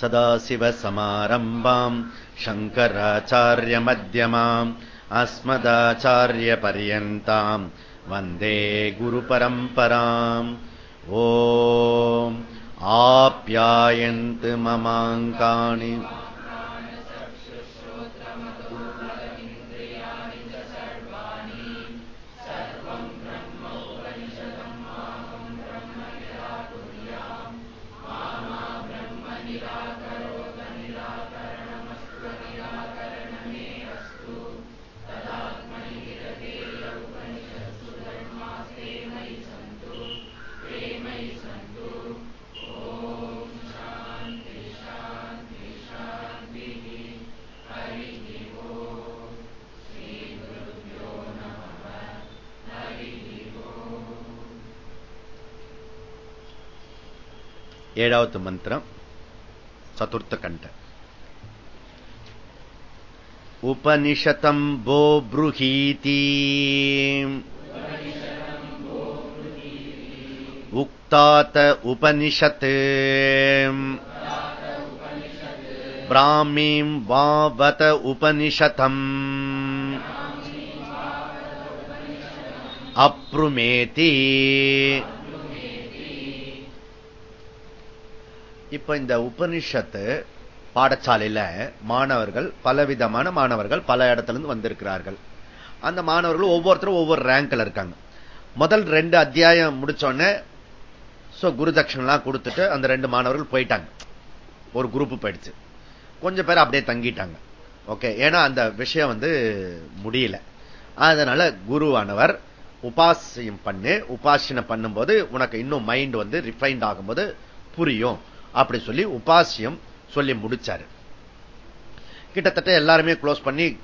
सदाशिवसमारम्भाम् शङ्कराचार्यमध्यमाम् अस्मदाचार्यपर्यन्ताम् वन्दे गुरुपरम्पराम् ओ आप्यायन्त ममाङ्कानि ஏழாவது மந்திரம் சதுர்த்த கண்ட. உபனிஷதம் போ ப்ருஹீதி. உக்தாத உபனிஷத் பிராமீம் வாவத உபனிஷதம். அப்ருமேதி. இப்ப இந்த உபனிஷத்து பாடசாலையில மாணவர்கள் பலவிதமான மாணவர்கள் பல இடத்துல இருந்து வந்திருக்கிறார்கள். அந்த மாணவர்கள் ஒவ்வொருத்தரும் ஒவ்வொரு ரேங்க்ல இருக்காங்க. முதல் ரெண்டு அத்தியாயம் முடிச்சோடனே குரு தட்சிணெல்லாம் கொடுத்துட்டு அந்த ரெண்டு மாணவர்கள் போயிட்டாங்க. ஒரு குரூப் போயிடுச்சு. கொஞ்சம் பேர் அப்படியே தங்கிட்டாங்க. ஓகே ஏன்னா அந்த விஷயம் வந்து முடியல. அதனால குருவானவர் உபாசியம் பண்ணு உபாசனை பண்ணும்போது உனக்கு இன்னும் மைண்ட் வந்து ரிஃபைன்ட் ஆகும்போது புரியும். அப்படி சொல்லி உபாசியம் சொல்லி முடிச்சாரு. கிட்டத்தட்ட எல்லாருமே க்ளோஸ் பண்ணி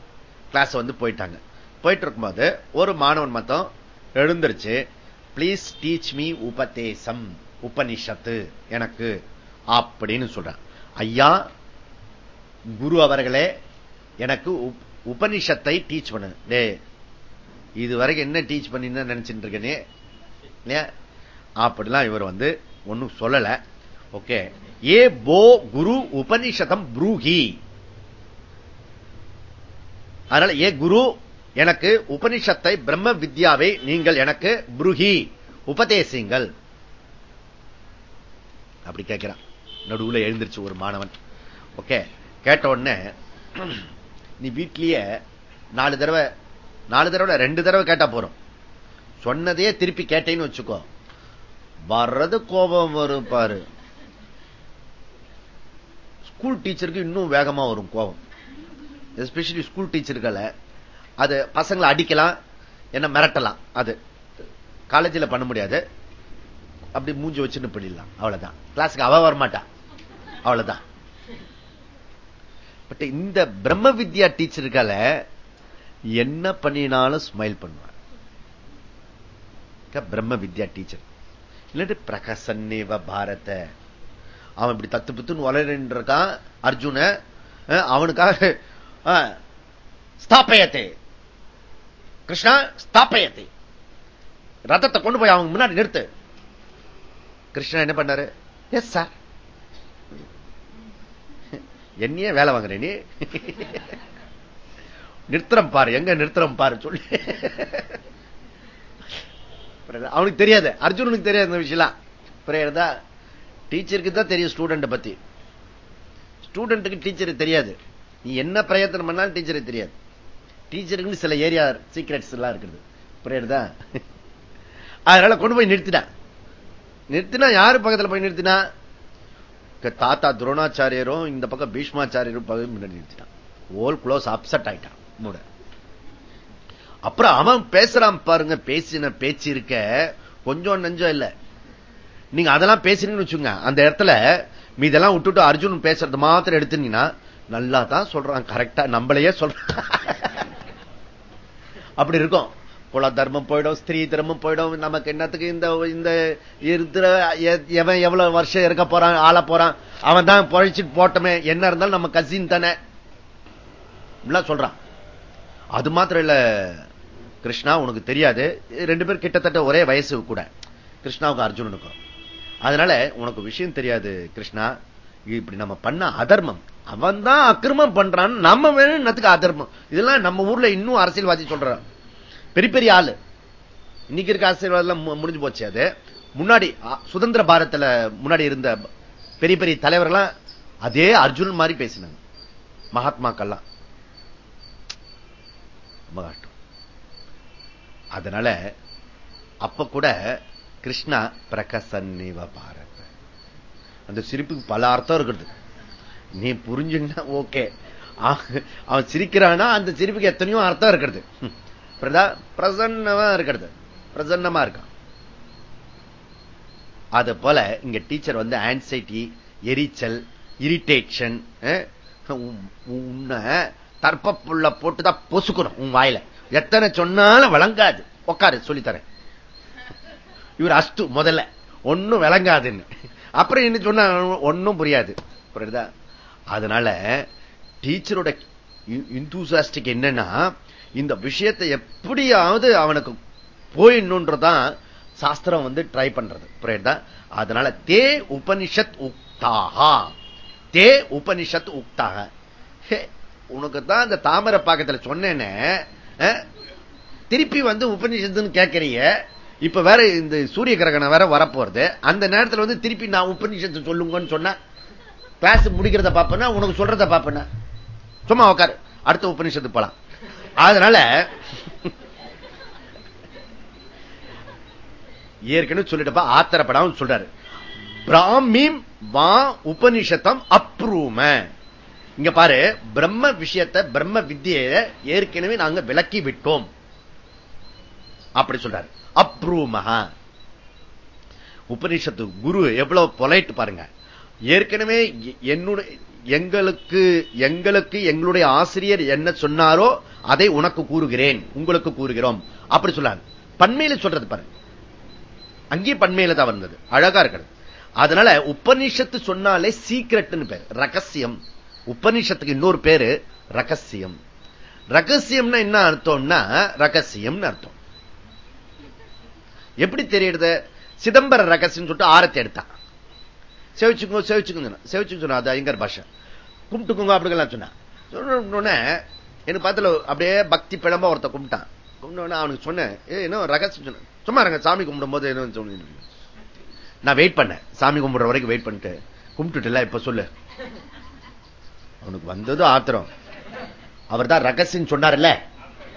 கிளாஸ் வந்து போயிட்டாங்க. போயிட்டு இருக்கும்போது ஒரு மாணவன் மொத்தம் எழுந்துருச்சு பிளீஸ் டீச் மீ உபதேசம் உபனிஷத்து எனக்கு அப்படின்னு சொல்றான். ஐயா குரு அவர்களே எனக்கு உபனிஷத்தை டீச் பண்ணு. டே இது வரைக்கும் என்ன டீச் பண்ணின்னு நினைச்சிட்டு இருக்கனே? அப்படிலாம் இவர் வந்து ஒன்னும் சொல்லலை. ஓகே ஏ போ குரு உபனிஷதம் ப்ரூஹி அதனால ஏ குரு எனக்கு உபனிஷத்தை பிரம்ம வித்யாவை நீங்கள் எனக்கு புருகி உபதேசிங்கள். அப்படி கேட்கிறான். நடுவுல எழுந்திருச்சு ஒரு மாணவன். ஓகே கேட்ட உடனே நீ வீட்லயே நாலு தடவை நாலு தடவை ரெண்டு தடவை கேட்டா போறோம் சொன்னதே திருப்பி கேட்டேன்னு வச்சுக்கோ. வர்றது கோபம் வரும் பாரு. ஸ்கூல் டீச்சருக்கு இன்னும் வேகமா வரும் கோபம். எஸ்பெஷலி ஸ்கூல் டீச்சர்களை அது பசங்களை அடிக்கலாம் என்ன மிரட்டலாம் அது. காலேஜில் பண்ண முடியாது. அப்படி மூஞ்சி வச்சுன்னு பண்ணிடலாம் அவ்வளவுதான். கிளாஸுக்கு அவ வரமாட்டா. அவ்வளவுதான். பட் இந்த பிரம்ம வித்யா டீச்சர்களை என்ன பண்ணினாலும் ஸ்மைல் பண்ணுவாங்க பிரம்ம வித்யா டீச்சர். இல்லாட்டி பிரகசன்னிவ பாரத. அவன் இப்படி தத்து பித்துன்னு வளர்ன்னு இருக்கான் அர்ஜுன அவனுக்காக ஸ்தாபயத்தை. கிருஷ்ணா ஸ்தாபயத்தே. ரதத்தை கொண்டு போய் அவங்க முன்னாடி நிறுத்து. கிருஷ்ணா என்ன பண்ணாரு? Yes sir. என்னையே வேலை வாங்குறேன் நீ? நிறுத்தம் பாரு எங்க நிறுத்தம் பாரு சொல்லி. அவனுக்கு தெரியாது அர்ஜுனனுக்கு தெரியாது இந்த விஷயம் புரியுறதா டீச்சருக்கு தான் தெரியும் ஸ்டூடெண்ட் பத்தி. ஸ்டூடெண்ட்டுக்கு டீச்சருக்கு தெரியாது. நீ என்ன பிரயத்தனம் பண்ணாலும் டீச்சருக்கு தெரியாது. டீச்சருக்கு சில ஏரியா சீக்ரெட்ஸ் எல்லாம் இருக்குது. புரியுறதா அதனால கொண்டு போய் நிறுத்தினா நிறுத்தினா யாரு பக்கத்தில் போய் நிறுத்தினா? தாத்தா துரோணாச்சாரியரும் இந்த பக்கம் பீஷ்மாச்சாரியரும் முன்னாடி நிறுத்தினான் ஓல் க்ளோஸ் அப்செட் ஆயிட்டான் மூட. அப்புறம் அவன் பேசுறான் பாருங்க பேசின பேச்சு இருக்க கொஞ்சம் நெஞ்சம் இல்லை. நீங்க அதெல்லாம் பேசுறீங்கன்னு வச்சுங்க அந்த இடத்துல மீதெல்லாம் விட்டுட்டு அர்ஜுன் பேசுறது மாத்திரம் எடுத்துனீங்கன்னா நல்லா தான் சொல்றான். கரெக்டா நம்மளையே சொல்றான். அப்படி இருக்கும். குல தர்மம் போயிடும் ஸ்திரீ தர்மம் போயிடும். நமக்கு என்னத்துக்கு இந்த இந்த இருக்கிற எவன் எவ்வளவு வருஷம் இருக்க போறான் ஆள போறான்? அவன் தான் பொழைச்சிட்டு போட்டமே. என்ன இருந்தாலும் நம்ம கசின் தானே. சொல்றான். அது மாத்திரம் இல்ல கிருஷ்ணா உனக்கு தெரியாது. ரெண்டு பேர் கிட்டத்தட்ட ஒரே வயசு கூட. கிருஷ்ணாவுக்கு அர்ஜுனனுக்கும். அதனால உனக்கு விஷயம் தெரியாது கிருஷ்ணா. இப்படி நம்ம பண்ண அதர்மம். அவன் தான் அக்கிரமம் பண்றான். நம்ம வேணும்னதுக்கு அதர்மம்? இதெல்லாம் நம்ம ஊர்ல இன்னும் அரசியல்வாதி சொல்றான். பெரிய பெரிய ஆளு. இன்னைக்கு இருக்க அரசியல்வாதம் முடிஞ்சு போச்சு அது. முன்னாடி சுதந்திர பாரத்தில் முன்னாடி இருந்த பெரிய பெரிய தலைவர்கள்லாம் அதே அர்ஜுன் மாதிரி பேசினாங்க. மகாத்மாக்கள்லாம். அதனால அப்ப கூட கிருஷ்ணா பிரகசன்னிவ பாரத. அந்த சிரிப்புக்கு பல அர்த்தம் இருக்கிறது நீ புரிஞ்சுன்னா ஓகே. அவன் சிரிக்கிறானா அந்த சிரிப்புக்கு எத்தனையோ அர்த்தம் இருக்கிறது பிரசன்னமா இருக்கிறது. பிரசன்னமா இருக்கான். அது போல இங்க டீச்சர் வந்து ஆன்சைட்டி எரிச்சல் இரிட்டேஷன் உன்னை தற்பப்புள்ள போட்டுதான் பொசுக்கணும் உன் வாயில. எத்தனை சொன்னாலும் வழங்காது உட்காரு சொல்லித்தரேன். இவர் அஸ்து முதல்ல. ஒன்னும் விளங்காதுன்னு. அப்புறம் என்ன சொன்ன ஒன்னும் புரியாது. புரியுதா? அதனால டீச்சரோட இன்தூசாஸ்டிக் என்னன்னா இந்த விஷயத்தை எப்படியாவது அவனுக்கு போயிடணுன்றதான் சாஸ்திரம் வந்து ட்ரை பண்றது. புரியுதா? அதனால தே உபனிஷத் உக்தாகா தே உபனிஷத் உக்தாக உனக்கு தான் இந்த தாமரை பாக்கத்தில் சொன்னேன்னு திருப்பி வந்து உபனிஷத்துன்னு கேட்கறீங்க இப்ப வேற இந்த சூரிய கிரகணம் வேற வரப்போறது. அந்த நேரத்தில் வந்து திருப்பி நான் உபநிஷத்து சொல்லுங்கன்னு சொன்ன கிளாஸ் முடிக்கிறத பாப்பேன்னா உனக்கு சொல்றத பாப்பேன்னா சும்மா உட்காரு அடுத்த உபநிஷத்து போலாம். அதனால ஏற்கனவே சொல்லிட்டப்ப ஆத்திரப்படாம சொல்றாரு. பிராமிம் வா உபனிஷத்தம் அப்ரூம இங்க பாரு பிரம்ம விஷயத்தை பிரம்ம வித்தியை ஏற்கனவே நாங்க விளக்கி விட்டோம் அப்படி சொல்றாரு. அப்ரூமகா உபனிஷத்து குரு எவ்வளவு பொலைட் பாருங்க. ஏற்கனவே என்னுடைய எங்களுக்கு எங்களுக்கு எங்களுடைய ஆசிரியர் என்ன சொன்னாரோ அதை உனக்கு கூறுகிறேன். உங்களுக்கு கூறுகிறோம். அப்படி சொல்லாங்க. பண்மையில சொல்றது பாருங்க. அங்கேயும் பண்மையில தான் வந்தது. அழகா இருக்கிறது அதனால உபனிஷத்து சொன்னாலே சீக்ரெட்னு பேர். ரகசியம். உபனிஷத்துக்கு இன்னொரு பேரு ரகசியம். ரகசியம்னா என்ன அர்த்தம்னா ரகசியம்னு அர்த்தம். எப்படி தெரியுது சிதம்பர ரகசியம் சொல்லிட்டு ஆரத்தி எடுத்தான். செவிச்சுக்கோ செவிச்சுக்கோங்க செவிச்சுக்க சொன்னா அது ஐங்கர் பாஷை. கும்பிட்டுக்கோங்க அப்படிங்கலாம் சொன்னேன் சொன்ன எனக்கு பார்த்துல அப்படியே பக்தி பிழம்ப ஒருத்த கும்பிட்டான். கும்பிட்டோன்னு அவனுக்கு சொன்னேன் என்ன ரகசியம்? சொன்னேன். சும்மா இருங்க சாமி கும்பிடும் போது என்ன சொன்ன நான் வெயிட் பண்ணேன். சாமி கும்பிடுற வரைக்கும் வெயிட் பண்ணிட்டு. கும்பிட்டுட்டு இப்ப சொல்லு. அவனுக்கு வந்ததும் ஆத்திரம். அவர் தான் ரகசியம் சொன்னார்ல.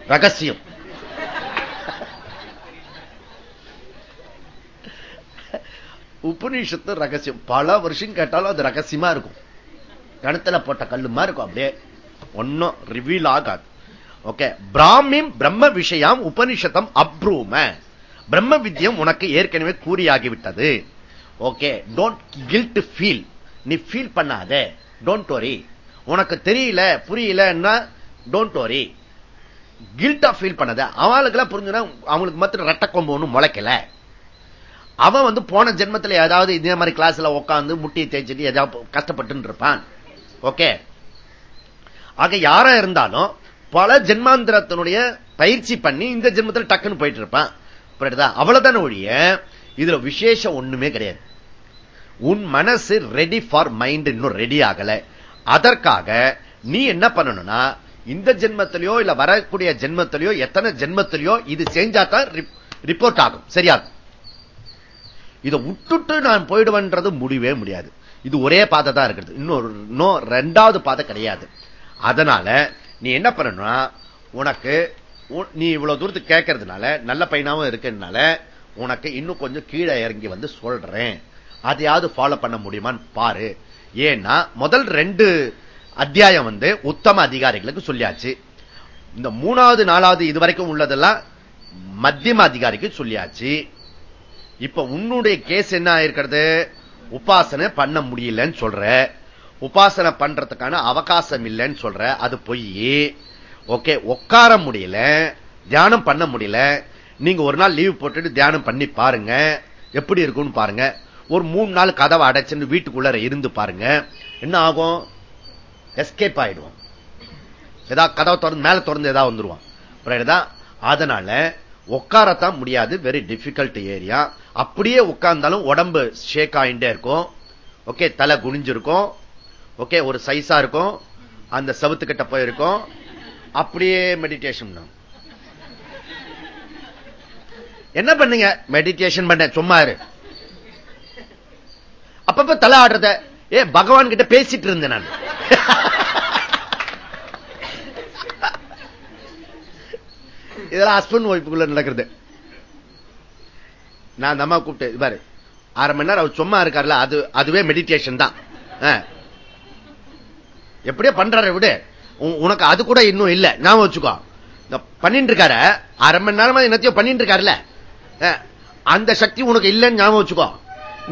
ரகசியம். உபநிஷத்து ரகசியம். பல வருஷம் கேட்டாலும் அது ரகசியமா இருக்கும். கணத்துல போட்ட கல்லுமா இருக்கும் அப்படியே. ஒன்னும் ரிவீல் ஆகாது. ஓகே பிராமிம் பிரம்ம விஷயம் உபனிஷத்தம் அப்ரூம பிரம்ம வித்தியம் உனக்கு ஏற்கனவே கூறியாகிவிட்டது. ஓகே டோன்ட் கில்ட் ஃபீல் நீ ஃபீல் பண்ணாத. டோன்ட் வரி உனக்கு தெரியல புரியலன்னா டோன்ட் வரி கில்ட்டா ஃபீல் பண்ணாத. அவளுக்கெல்லாம் புரிஞ்சுனா அவங்களுக்கு மாத்திரம் ரெட்ட கொம்பு ஒன்றும் முளைக்கல. அவன் வந்து போன ஜென்மத்தில் ஏதாவது இதே மாதிரி கிளாஸ்ல உட்காந்து முட்டியை தேய்ச்சிட்டு ஏதாவது கஷ்டப்பட்டு இருப்பான். ஓகே ஆக யாரா இருந்தாலும் பல ஜென்மாந்திரத்தினுடைய பயிற்சி பண்ணி இந்த ஜென்மத்தில் டக்குன்னு போயிட்டு இருப்பான். அவ்வளவுதான ஒழிய இதுல விசேஷம் ஒண்ணுமே கிடையாது. உன் மனசு ரெடி ஃபார் மைண்ட் இன்னும் ரெடி ஆகல. அதற்காக நீ என்ன பண்ணணும்னா இந்த ஜென்மத்திலயோ இல்ல வரக்கூடிய ஜென்மத்திலயோ எத்தனை ஜென்மத்திலயோ இது செஞ்சாதான் ரிப்போர்ட் ஆகும். சரியாகும் இதை விட்டுட்டு நான் போயிடுவேன்றது முடியவே முடியாது. இது ஒரே பாதை தான் இருக்கிறது. இன்னொரு இன்னும் ரெண்டாவது பாதை கிடையாது. அதனால நீ என்ன பண்ணணும்னா உனக்கு நீ இவ்வளவு தூரத்துக்கு கேட்கறதுனால நல்ல பையனாவும் இருக்கிறதுனால உனக்கு இன்னும் கொஞ்சம் கீழே இறங்கி வந்து சொல்றேன். அதையாவது ஃபாலோ பண்ண முடியுமான்னு பாரு. ஏன்னா முதல் ரெண்டு அத்தியாயம் வந்து உத்தம அதிகாரிகளுக்கு சொல்லியாச்சு. இந்த மூணாவது நாலாவது இதுவரைக்கும் உள்ளதெல்லாம் மத்தியம அதிகாரிக்கு சொல்லியாச்சு. இப்ப உன்னுடைய கேஸ் என்ன ஆயிருக்கிறது? உபாசனை பண்ண முடியலன்னு சொல்ற. உபாசனை பண்றதுக்கான அவகாசம் இல்லைன்னு சொல்ற. அது பொய். ஓகே உட்கார முடியல. தியானம் பண்ண முடியல. நீங்க ஒரு நாள் லீவ் போட்டுட்டு தியானம் பண்ணி பாருங்க. எப்படி இருக்கும்னு பாருங்க. ஒரு மூணு நாள் கதவை அடைச்சுன்னு வீட்டுக்குள்ள இருந்து பாருங்க. என்ன ஆகும்? எஸ்கேப் ஆயிடுவோம். ஏதாவது கதவை திறந்து மேல திறந்து ஏதாவது வந்துருவான். அதனால உட்காரத்தான் முடியாது. வெரி டிஃபிகல்ட் ஏரியா அப்படியே உட்கார்ந்தாலும் உடம்பு ஷேக் ஆயிட்டே இருக்கும். ஓகே தலை குனிஞ்சிருக்கும். ஓகே ஒரு சைஸா இருக்கும். அந்த சவுத்துக்கிட்ட போயிருக்கும். அப்படியே மெடிடேஷன் என்ன பண்ணுங்க? மெடிடேஷன் பண்ண. சும்மா இரு. அப்பப்ப தலை ஆடுறத ஏ பகவான் கிட்ட பேசிட்டு இருந்தேன் நான். இதெல்லாம் ஹஸ்பண்ட் ஒய்ஃபுக்குள்ள நடக்கிறது. நான் அந்த அம்மா கூப்பிட்டு பாரு. அரை மணி நேரம் அவர் சும்மா இருக்காருல்ல அது அதுவே மெடிடேஷன் தான். எப்படியோ பண்றாரு விடு. உனக்கு அது கூட இன்னும் இல்ல. ஞாபகம் வச்சுக்கோ. பண்ணிட்டு இருக்காரு அரை மணி நேரமா என்னத்தையும் பண்ணிட்டு இருக்காருல்ல. அந்த சக்தி உனக்கு இல்லைன்னு ஞாபகம் வச்சுக்கோ.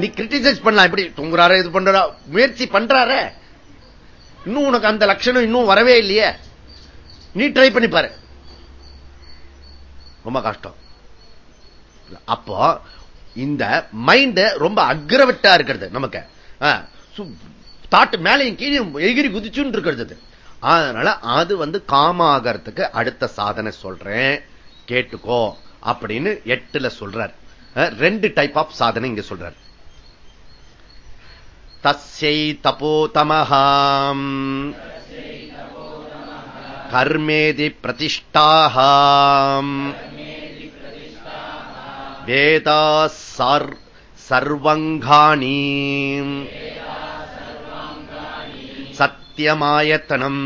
நீ கிரிட்டிசைஸ் பண்ணலாம் எப்படி? தூங்குறாரு இது பண்ற முயற்சி பண்றாரு. இன்னும் உனக்கு அந்த லட்சணம் இன்னும் வரவே இல்லையே. நீ ட்ரை பண்ணி பாரு ரொம்ப கஷ்டம். அப்போ இந்த மைண்ட் ரொம்ப அக்ரவட்டா இருக்கிறது நமக்கு. தாட்டு மேலையும் கீழே எகிரி குதிச்சுன்னு இருக்கிறது அதனால அது வந்து காமாகறதுக்கு அடுத்த சாதனை சொல்றேன். கேட்டுக்கோ அப்படின்னு எட்டுல சொல்றார். ரெண்டு டைப் ஆஃப் சாதனை இங்க சொல்றார். தஸ்யை தபோதமஹாம் கர்மேதி பிரதிஷ்டாஹாம். வேதா சர்வங்காணி. சத்தியமாயத்தனம்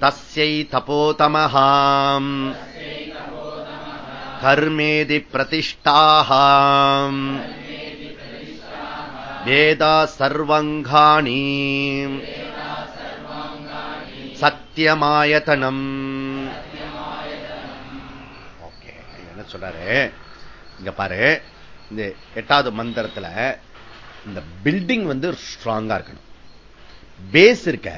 தஸ்யை தபோதமஹாம். கர்மேதி பிரதிஷ்டாஹாம். வேதா சர்வங்காணி. சத்தியமாயத்தனம் ஓகே என்ன சொல்றாரு? இங்க பாரு இந்த எட்டாவது மந்திரத்துல இந்த பில்டிங் வந்து ஸ்ட்ராங்கா இருக்கணும். பேஸ் இருக்க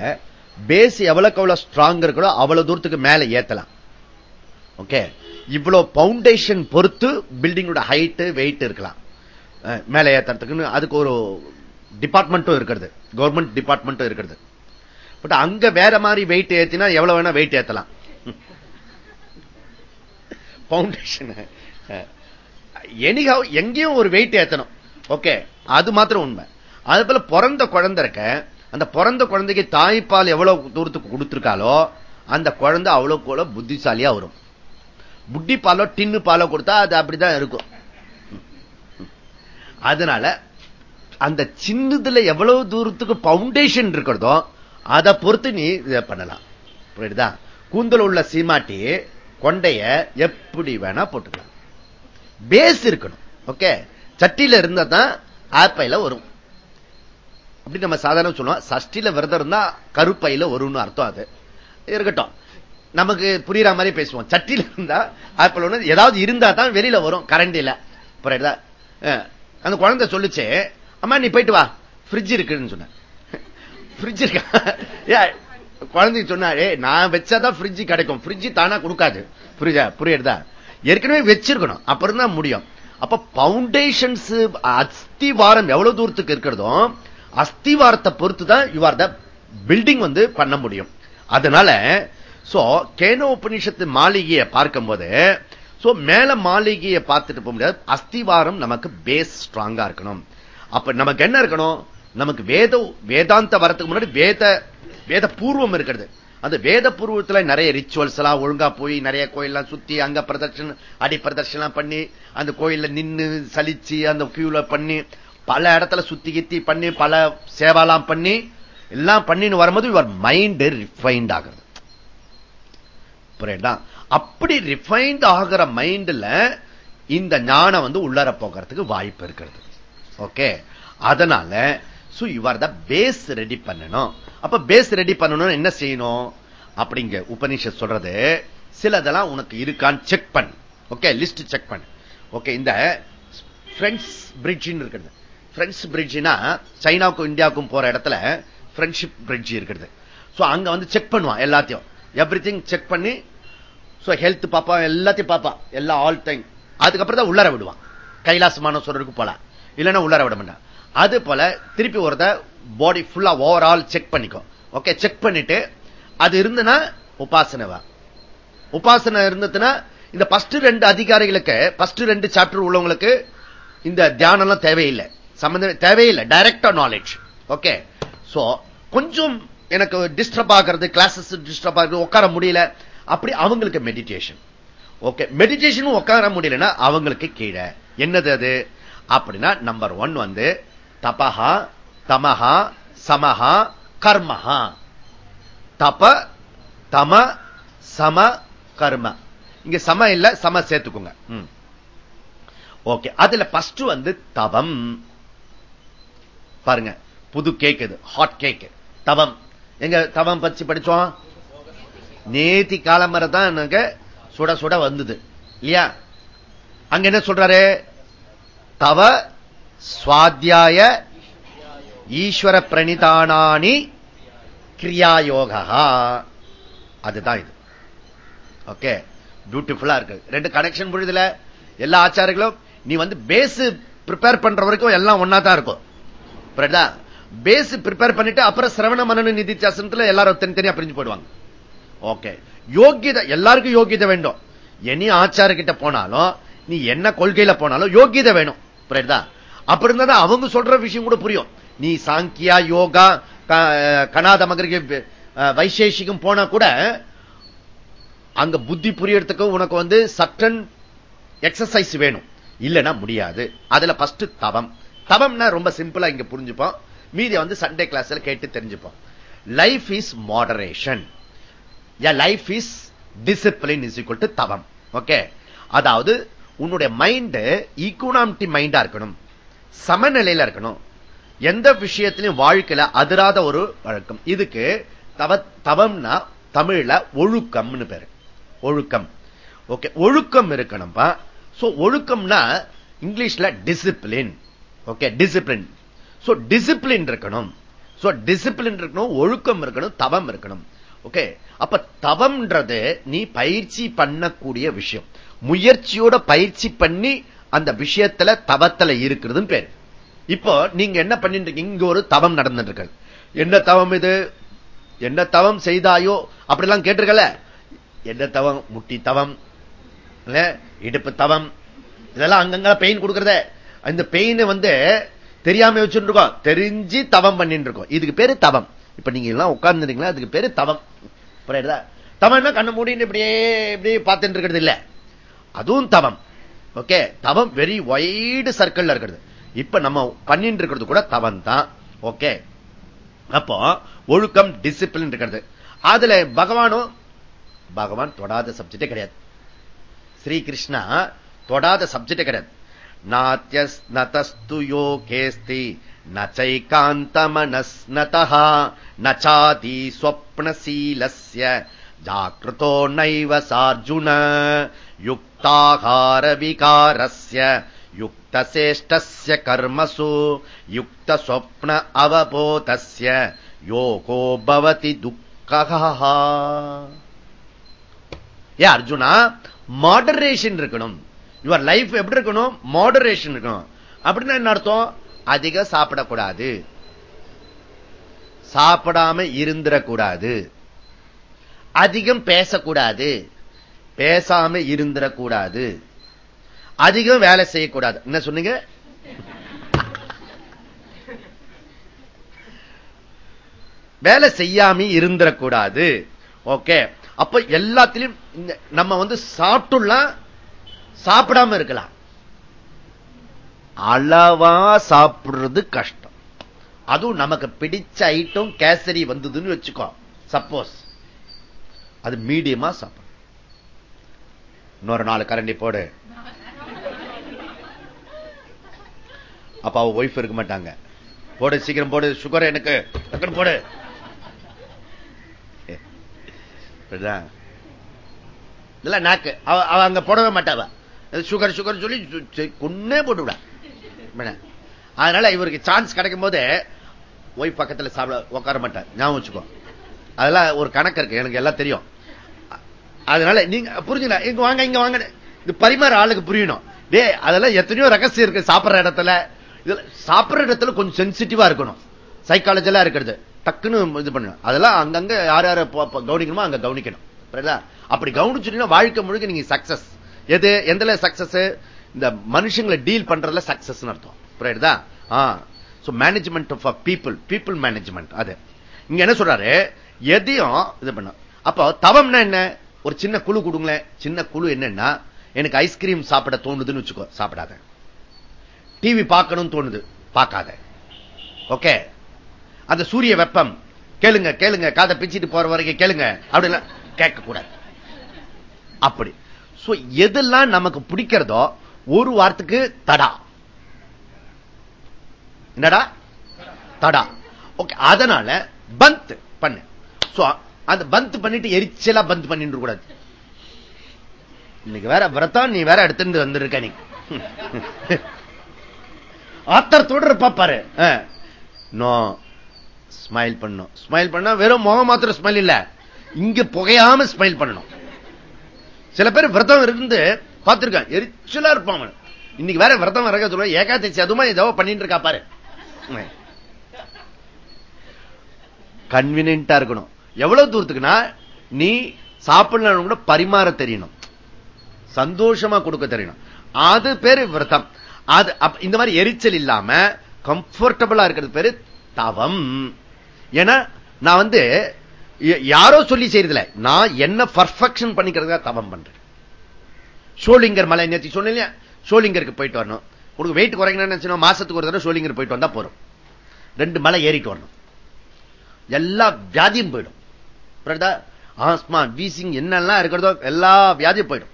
பேஸ் எவ்வளவுக்கு எவ்வளவு ஸ்ட்ராங் இருக்கோ அவ்வளவு தூரத்துக்கு மேல ஏத்தலாம். ஓகே இவ்வளவு பவுண்டேஷன் பொறுத்து பில்டிங்கோட ஹைட் வெயிட் இருக்கலாம். மேல ஏத்துறதுக்குன்னு அதுக்கு ஒரு டிபார்ட்மெண்ட்டும் இருக்கிறது. கவர்மெண்ட் டிபார்ட்மெண்ட்டும் இருக்கிறது. பட் அங்க வேற மாதிரி வெயிட் ஏத்தினா எவ்வளவு வேணா வெயிட் ஏத்தலாம். பவுண்டேஷன் எனிகாவ் எங்கேயும் ஒரு வெயிட் ஏத்தணும். ஓகே அது மாத்திரம் உண்மை. அது போல பிறந்த குழந்தை இருக்க அந்த பிறந்த குழந்தைக்கு தாய்ப்பால் எவ்வளவு தூரத்துக்கு கொடுத்துருக்காலோ அந்த குழந்தை அவ்வளவு அவ்வளோ புத்திசாலியா வரும். புட்டி பாலோ டின்னு பாலோ கொடுத்தா அது அப்படிதான் இருக்கும். அதனால அந்த சின்னதுல எவ்வளவு தூரத்துக்கு பவுண்டேஷன் இருக்கிறதோ அதை பொறுத்து நீ இதை பண்ணலாம். புரியுதா? கூந்தல் உள்ள சீமாட்டி கொண்டைய எப்படி வேணா போட்டுக்கலாம். பேஸ் இருக்கணும். ஓகே சட்டியில இருந்தா தான் ஆப்பையில வரும். அப்படி நம்ம சாதாரண சொல்லுவோம். சஷ்டியில விரதம் இருந்தா கருப்பையில வரும்னு அர்த்தம் அது. இருக்கட்டும். நமக்கு புரியுற மாதிரி பேசுவோம். சட்டியில இருந்தா ஆப்பிள் ஒண்ணு ஏதாவது இருந்தா தான் வெளியில வரும் கரண்டில புரியுதா? அந்த குழந்தை சொல்லுச்சு அம்மா நீ போயிட்டு வா. ஃப்ரிட்ஜ் இருக்குன்னு சொன்ன ஃப்ரிட்ஜ் இருக்கா? குழந்தை சொன்னாரு நான் வச்சாதான் ஃப்ரிட்ஜ் கிடைக்கும். ஃப்ரிட்ஜ் தானா கொடுக்காது. புரியுதா? புரியுதா? ஏற்கனவே வச்சிருக்கணும். அப்புறம் தான் முடியும். அப்ப பவுண்டேஷன்ஸ் அஸ்திவாரம் எவ்வளவு தூரத்துக்கு இருக்கிறதோ அஸ்திவாரத்தை பொறுத்து தான் யுவர் த பில்டிங் வந்து பண்ண முடியும். அதனால சோ கேனோ உபனிஷத்து மாளிகையை பார்க்கும்போது சோ மேல மாளிகையை பார்த்துட்டு போக முடியாது. அஸ்திவாரம் நமக்கு பேஸ் ஸ்ட்ராங்கா இருக்கணும். அப்ப நமக்கு என்ன இருக்கணும்? நமக்கு வேத வேதாந்த வரத்துக்கு முன்னாடி வேத வேத பூர்வம் இருக்கிறது. அந்த வேத பூர்வத்துல நிறைய ரிச்சுவல்ஸ் எல்லாம் ஒழுங்கா போய் நிறைய கோயில்லாம் சுத்தி அங்க பிரதர்ஷன் அடி பிரதர்ஷனம் பண்ணி அந்த கோயில்ல நின்னு சலிச்சு அந்த கியூல பண்ணி பல இடத்துல சுத்தி கித்தி பண்ணி பல சேவாலாம் பண்ணி எல்லாம் பண்ணின்னு வரும்போது இவர் மைண்ட் ரிஃபைன்ட் ஆகிறது புரியுதா? அப்படி ரிஃபைன்ட் ஆகிற மைண்ட்ல இந்த ஞானம் வந்து உள்ளர போகிறதுக்கு வாய்ப்பு இருக்கிறது. ஓகே அதனால இவர் தான் பேஸ் ரெடி பண்ணணும். அப்ப பேஸ் ரெடி பண்ணணும் என்ன செய்யணும்? அப்படிங்க உபநிஷத் சொல்றது. சிலதெல்லாம் உனக்கு இருக்கான்னு செக் பண்ணு. ஓகே லிஸ்ட் செக் பண்ணு. ஓகே இந்த பிரெண்ட்ஸ் பிரிட்ஜ் இருக்கிறது பிரெண்ட்ஸ் பிரிட்ஜ்னா சைனாவுக்கும் இந்தியாவுக்கும் போற இடத்துல ஃப்ரெண்ட்ஷிப் பிரிட்ஜ் இருக்கிறது அங்க வந்து செக் பண்ணுவான் எல்லாத்தையும். எவ்ரி திங் செக் பண்ணி ஹெல்த் பார்ப்பான் எல்லாத்தையும் பார்ப்பான் எல்லா ஆல் டைம் அதுக்கப்புறம் தான் உள்ளர விடுவான். கைலாச மானசோருக்கு போலாம். இல்லைன்னா உள்ளர விட மாட்டான். அது போல திருப்பி ஒருத்த பாடி ஃபுல்லா ஓவரால் செக் பண்ணிக்கோ. ஓகே செக் பண்ணிட்டு அது இருந்துன்னா உபாசனவா? உபாசனை இருந்ததுன்னா இந்த பஸ்ட் ரெண்டு அதிகாரிகளுக்கு பஸ்ட் ரெண்டு சாப்டர் உள்ளவங்களுக்கு இந்த தியானம் தேவையில்லை. சம்பந்தம் தேவையில்லை. டைரக்டா நாலேஜ் ஓகே சோ கொஞ்சம் எனக்கு டிஸ்டர்ப் ஆகிறது கிளாஸஸ் டிஸ்டர்ப் ஆகுறது உட்கார முடியல. அப்படி அவங்களுக்கு மெடிடேஷன் ஓகே மெடிடேஷன் உட்கார முடியலன்னா அவங்களுக்கு கீழே. என்னது அது? அப்படின்னா நம்பர் ஒன் வந்து தபஹா தமஹா சமஹா கர்மஹா. தப தம சம கர்ம. இங்க சம இல்ல சம சேர்த்துக்கோங்க. ஓகே அதுல பஸ்ட் வந்து தவம் பாருங்க புது கேக் இது ஹாட் கேக் தவம் எங்க தவம் பச்சு படிச்சோம்? நேத்தி காலமரை தான் எனக்கு சுட சுட வந்தது. இல்லையா? அங்க என்ன சொல்றாரு? தவ சுவாத்தியாய ஈஸ்வர பிரணிதானானி கிரியாயோகா அதுதான் இது. ஓகே பியூட்டிஃபுல்லா இருக்கு. ரெண்டு கனெக்ஷன் புரியுதுல? எல்லா ஆச்சாரங்களும் நீ வந்து பேஸ் ப்ரிப்பேர் பண்ற வரைக்கும் எல்லாம் ஒன்னா தான் இருக்கும். பேஸ் ப்ரிப்பேர் பண்ணிட்டு அப்புறம் சிரவண மனன நிதி சாசனத்துல எல்லாரும் தனித்தனியா பிரிஞ்சு போயிடுவாங்க. ஓகே. யோகியதை எல்லாருக்கும் யோகியதை வேண்டும். எனி ஆச்சார கிட்ட போனாலும் நீ என்ன கொள்கையில போனாலும் யோகியதை வேணும். புரியுதா? அப்படி இருந்தா அவங்க சொல்ற விஷயம் கூட புரியும். நீ சாங்கியா யோகா கனாத மகரிக வைசேஷிகம் போனா கூட அங்க புத்தி புரியறதுக்கு உனக்கு வந்து சட்டன் எக்ஸசைஸ் வேணும். இல்லைன்னா முடியாது. அதுல பஸ்ட் தவம். தவம்னா ரொம்ப சிம்பிளா இங்க புரிஞ்சுப்போம். மீதி வந்து சண்டே கிளாஸ்ல கேட்டு தெரிஞ்சுப்போம். Life is moderation life is discipline is equal to தவம். ஓகே அதாவது உன்னுடைய மைண்ட் ஈக்குனாமிட்டி மைண்டா இருக்கணும். சமநிலையில இருக்கணும். எந்த விஷயத்திலையும் வாழ்க்கையில அதிராத ஒரு வழக்கம். இதுக்கு தவ தவம்னா தமிழ்ல ஒழுக்கம்னு பேரு. ஒழுக்கம். ஓகே ஒழுக்கம் இருக்கணும்பா. சோ ஒழுக்கம்னா இங்கிலீஷ்ல discipline okay discipline so discipline இருக்கணும். சோ டிசிப்ளின் இருக்கணும் ஒழுக்கம் இருக்கணும் தவம் இருக்கணும். ஓகே அப்ப தவம்ன்றது நீ பயிற்சி பண்ணக்கூடிய விஷயம். முயற்சியோட பயிற்சி பண்ணி அந்த விஷயத்துல தவத்துல இருக்கிறதுன்னு பேரு. இப்போ நீங்க என்ன பண்ணிட்டு இருக்கீங்க? இங்க ஒரு தவம் நடந்துட்டு இருக்கு என்ன தவம் இது? என்ன தவம் செய்தாயோ? அப்படிலாம் கேட்டிருக்கல. என்ன தவம்? முட்டி தவம். இடுப்பு தவம். இதெல்லாம் அங்கங்க பெயின் கொடுக்கறத. இந்த பெயின் வந்து தெரியாம வச்சுட்டு இருக்கோம் தெரிஞ்சு தவம் பண்ணிட்டு இருக்கோம் இதுக்கு பேரு தவம். இப்ப நீங்க எல்லாம் உட்கார்ந்துருக்கீங்களா அதுக்கு பேரு தவம். புரியுதா? தவம்னா கண்ணு மூடின்னு இப்படியே இப்படி பார்த்துட்டு இருக்கிறது இல்ல. அதுவும் தவம். ஓகே தவம் வெரி வைடு சர்க்கிள் இருக்கிறது. இப்ப நம்ம பண்ணிட்டு இருக்கிறது கூட தவம் தான். ஓகே அப்போ ஒழுக்கம் டிசிப்ளின் இருக்கிறது. அதுல பகவானும் பகவான் தொடாத சப்ஜெக்டே கிடையாது. ஸ்ரீகிருஷ்ணா தொடாத சப்ஜெக்டே கிடையாது. நாத்தியஸ்னதஸ்து யோகேஸ்தி நச்சைகாந்தமனஸ்னதா நச்சாதி ஸ்வப்னசீலஸ்ய ஜாக்கிரதோ நைவ சார்ஜுன யுக்தாகார விகாரஸ்ய யுக்தசேஷ்டஸ்ய கர்மசு யுக்த ஸ்வப்ன அவபோதஸ்ய யோகோ பவதி துக்ககா ஏ அர்ஜுனா மாடரேஷன் இருக்கணும். யுவர் லைஃப் எப்படி இருக்கணும்? மாடரேஷன் இருக்கணும். அப்படின்னா என்ன அர்த்தம்? அதிக சாப்பிடக்கூடாது. சாப்பிடாம இருந்துடக்கூடாது. அதிகம் பேசக்கூடாது. பேசாம இருந்துடக்கூடாது அதிகம் வேலை செய்யக்கூடாது. என்ன சொன்னீங்க? வேலை செய்யாம இருந்துடக்கூடாது ஓகே. அப்ப எல்லாத்திலும் நம்ம வந்து சாப்பிட்டுலாம் சாப்பிடாம இருக்கலாம். அளவா சாப்பிடுறது கஷ்டம். அதுவும் நமக்கு பிடிச்ச ஐட்டம் கேசரி வந்ததுன்னு வச்சுக்கோ. சப்போஸ் அது மீடியமா சாப்பிடும் இன்னொரு நாலு கரண்டி போடு. அப்ப அவ ஒய்ஃப் இருக்க மாட்டாங்க. போடு சீக்கிரம் போடு சுகர் எனக்கு. போடு. இல்ல நாக்கு அவ அங்க போடவே மாட்டாவ சுகர் சுகர் சொல்லி கொன்னே போட்டுவிட அதனால இவருக்கு சான்ஸ் கிடைக்கும் போது ஒய்ஃப் பக்கத்துல சாப்பிட உட்கார மாட்டார் ஞாபகம் வச்சுக்கோ. அதெல்லாம் ஒரு கணக்கு இருக்கு. எனக்கு எல்லாம் தெரியும். அதனால நீங்க புரிஞ்சுங்க இங்க வாங்க இங்க வாங்க. இது பரிமாற ஆளுக்கு புரியணும். டே அதெல்லாம் எத்தனையோ ரகசியம் இருக்கு சாப்பிடுற இடத்துல. இதுல சாப்பிடுற இடத்துல கொஞ்சம் சென்சிட்டிவா இருக்கணும். சைக்காலஜிலாம் இருக்கிறது. டக்குன்னு இது பண்ணணும். அதெல்லாம் அங்கங்க யார் யார கவனிக்கணுமோ அங்க கவனிக்கணும். அப்படி கவனிச்சுட்டீங்கன்னா வாழ்க்கை முழுக்க நீங்க சக்சஸ் எது? எந்த சக்சஸ் இந்த மனுஷங்களை டீல் பண்றதுல சக்சஸ் அர்த்தம். புரியுதா? Management of people people management அது. இங்க என்ன சொல்றாரு? எதையும் இது பண்ண அப்போ தவம்னா என்ன? ஒரு சின்ன குழு கொடுங்களேன். சின்ன குழு என்னன்னா எனக்கு ஐஸ்கிரீம் சாப்பிட தோணுதுன்னு வச்சுக்கோ சாப்பிடாத. டிவி பார்க்கணும்னு தோணுது பார்க்காத. ஓகே அந்த சூரிய வெப்பம் கேளுங்க கேளுங்க காதை பிச்சுட்டு போற வரைக்கும் கேளுங்க அப்படிலாம் கேட்க கூடாது அப்படி எதெல்லாம் நமக்கு பிடிக்கிறதோ ஒரு வாரத்துக்கு தடா. என்னடா? தடா. ஓகே அதனால பந்த் பண்ணு. அந்த பந்த் பண்ணிட்டு எரிச்சலா பந்த் பண்ணிட்டு கூடாது. இன்னைக்கு வேற விரதம் நீ வேற எடுத்துட்டு வந்திருக்க நீ. ஆத்தரத்தோடு பாப்பாரு நோ ஸ்மைல் பண்ணும். ஸ்மைல் பண்ணா வெறும் முகம் மாத்திரம் ஸ்மைல் இல்ல. இங்க புகையாம ஸ்மைல் பண்ணணும். சில பேர் விரதம் இருந்து பார்த்திருக்கான். எரிச்சலா இருப்பான் இன்னைக்கு வேற விரதம் வரக சொல்ல ஏகாதசி அதுமா ஏதோ பண்ணிட்டு இருக்கா பாரு. கன்வீனியன்டா இருக்கணும். எவ்வளவு தூரத்துக்குன்னா நீ சாப்பிடலாம் கூட பரிமாற தெரியணும். சந்தோஷமா கொடுக்க தெரியணும். அது பேரு விரதம். அது இந்த மாதிரி எரிச்சல் இல்லாம கம்ஃபர்டபுளா இருக்கிறது பேரு தவம். ஏன்னா நான் வந்து யாரோ சொல்லி செய்யறதில்ல. நான் என்ன பர்ஃபெக்ஷன் பண்ணிக்கிறதுக்காக தவம் பண்றேன். ஷோலிங்கர் மலை நேற்று சொன்ன ஷோலிங்கருக்கு போயிட்டு வரணும். உனக்கு வெயிட் குறைக்கணும்னு மாசத்துக்கு ஒரு தடவை ஷோலிங்கர் போயிட்டு வந்தா போறோம் ரெண்டு மலை ஏறிட்டு வரணும். எல்லா வியாதியும் போயிடும். ஆஸ்மா வீசிங் என்னெல்லாம் இருக்கிறதோ எல்லா வியாதியும் போயிடும்.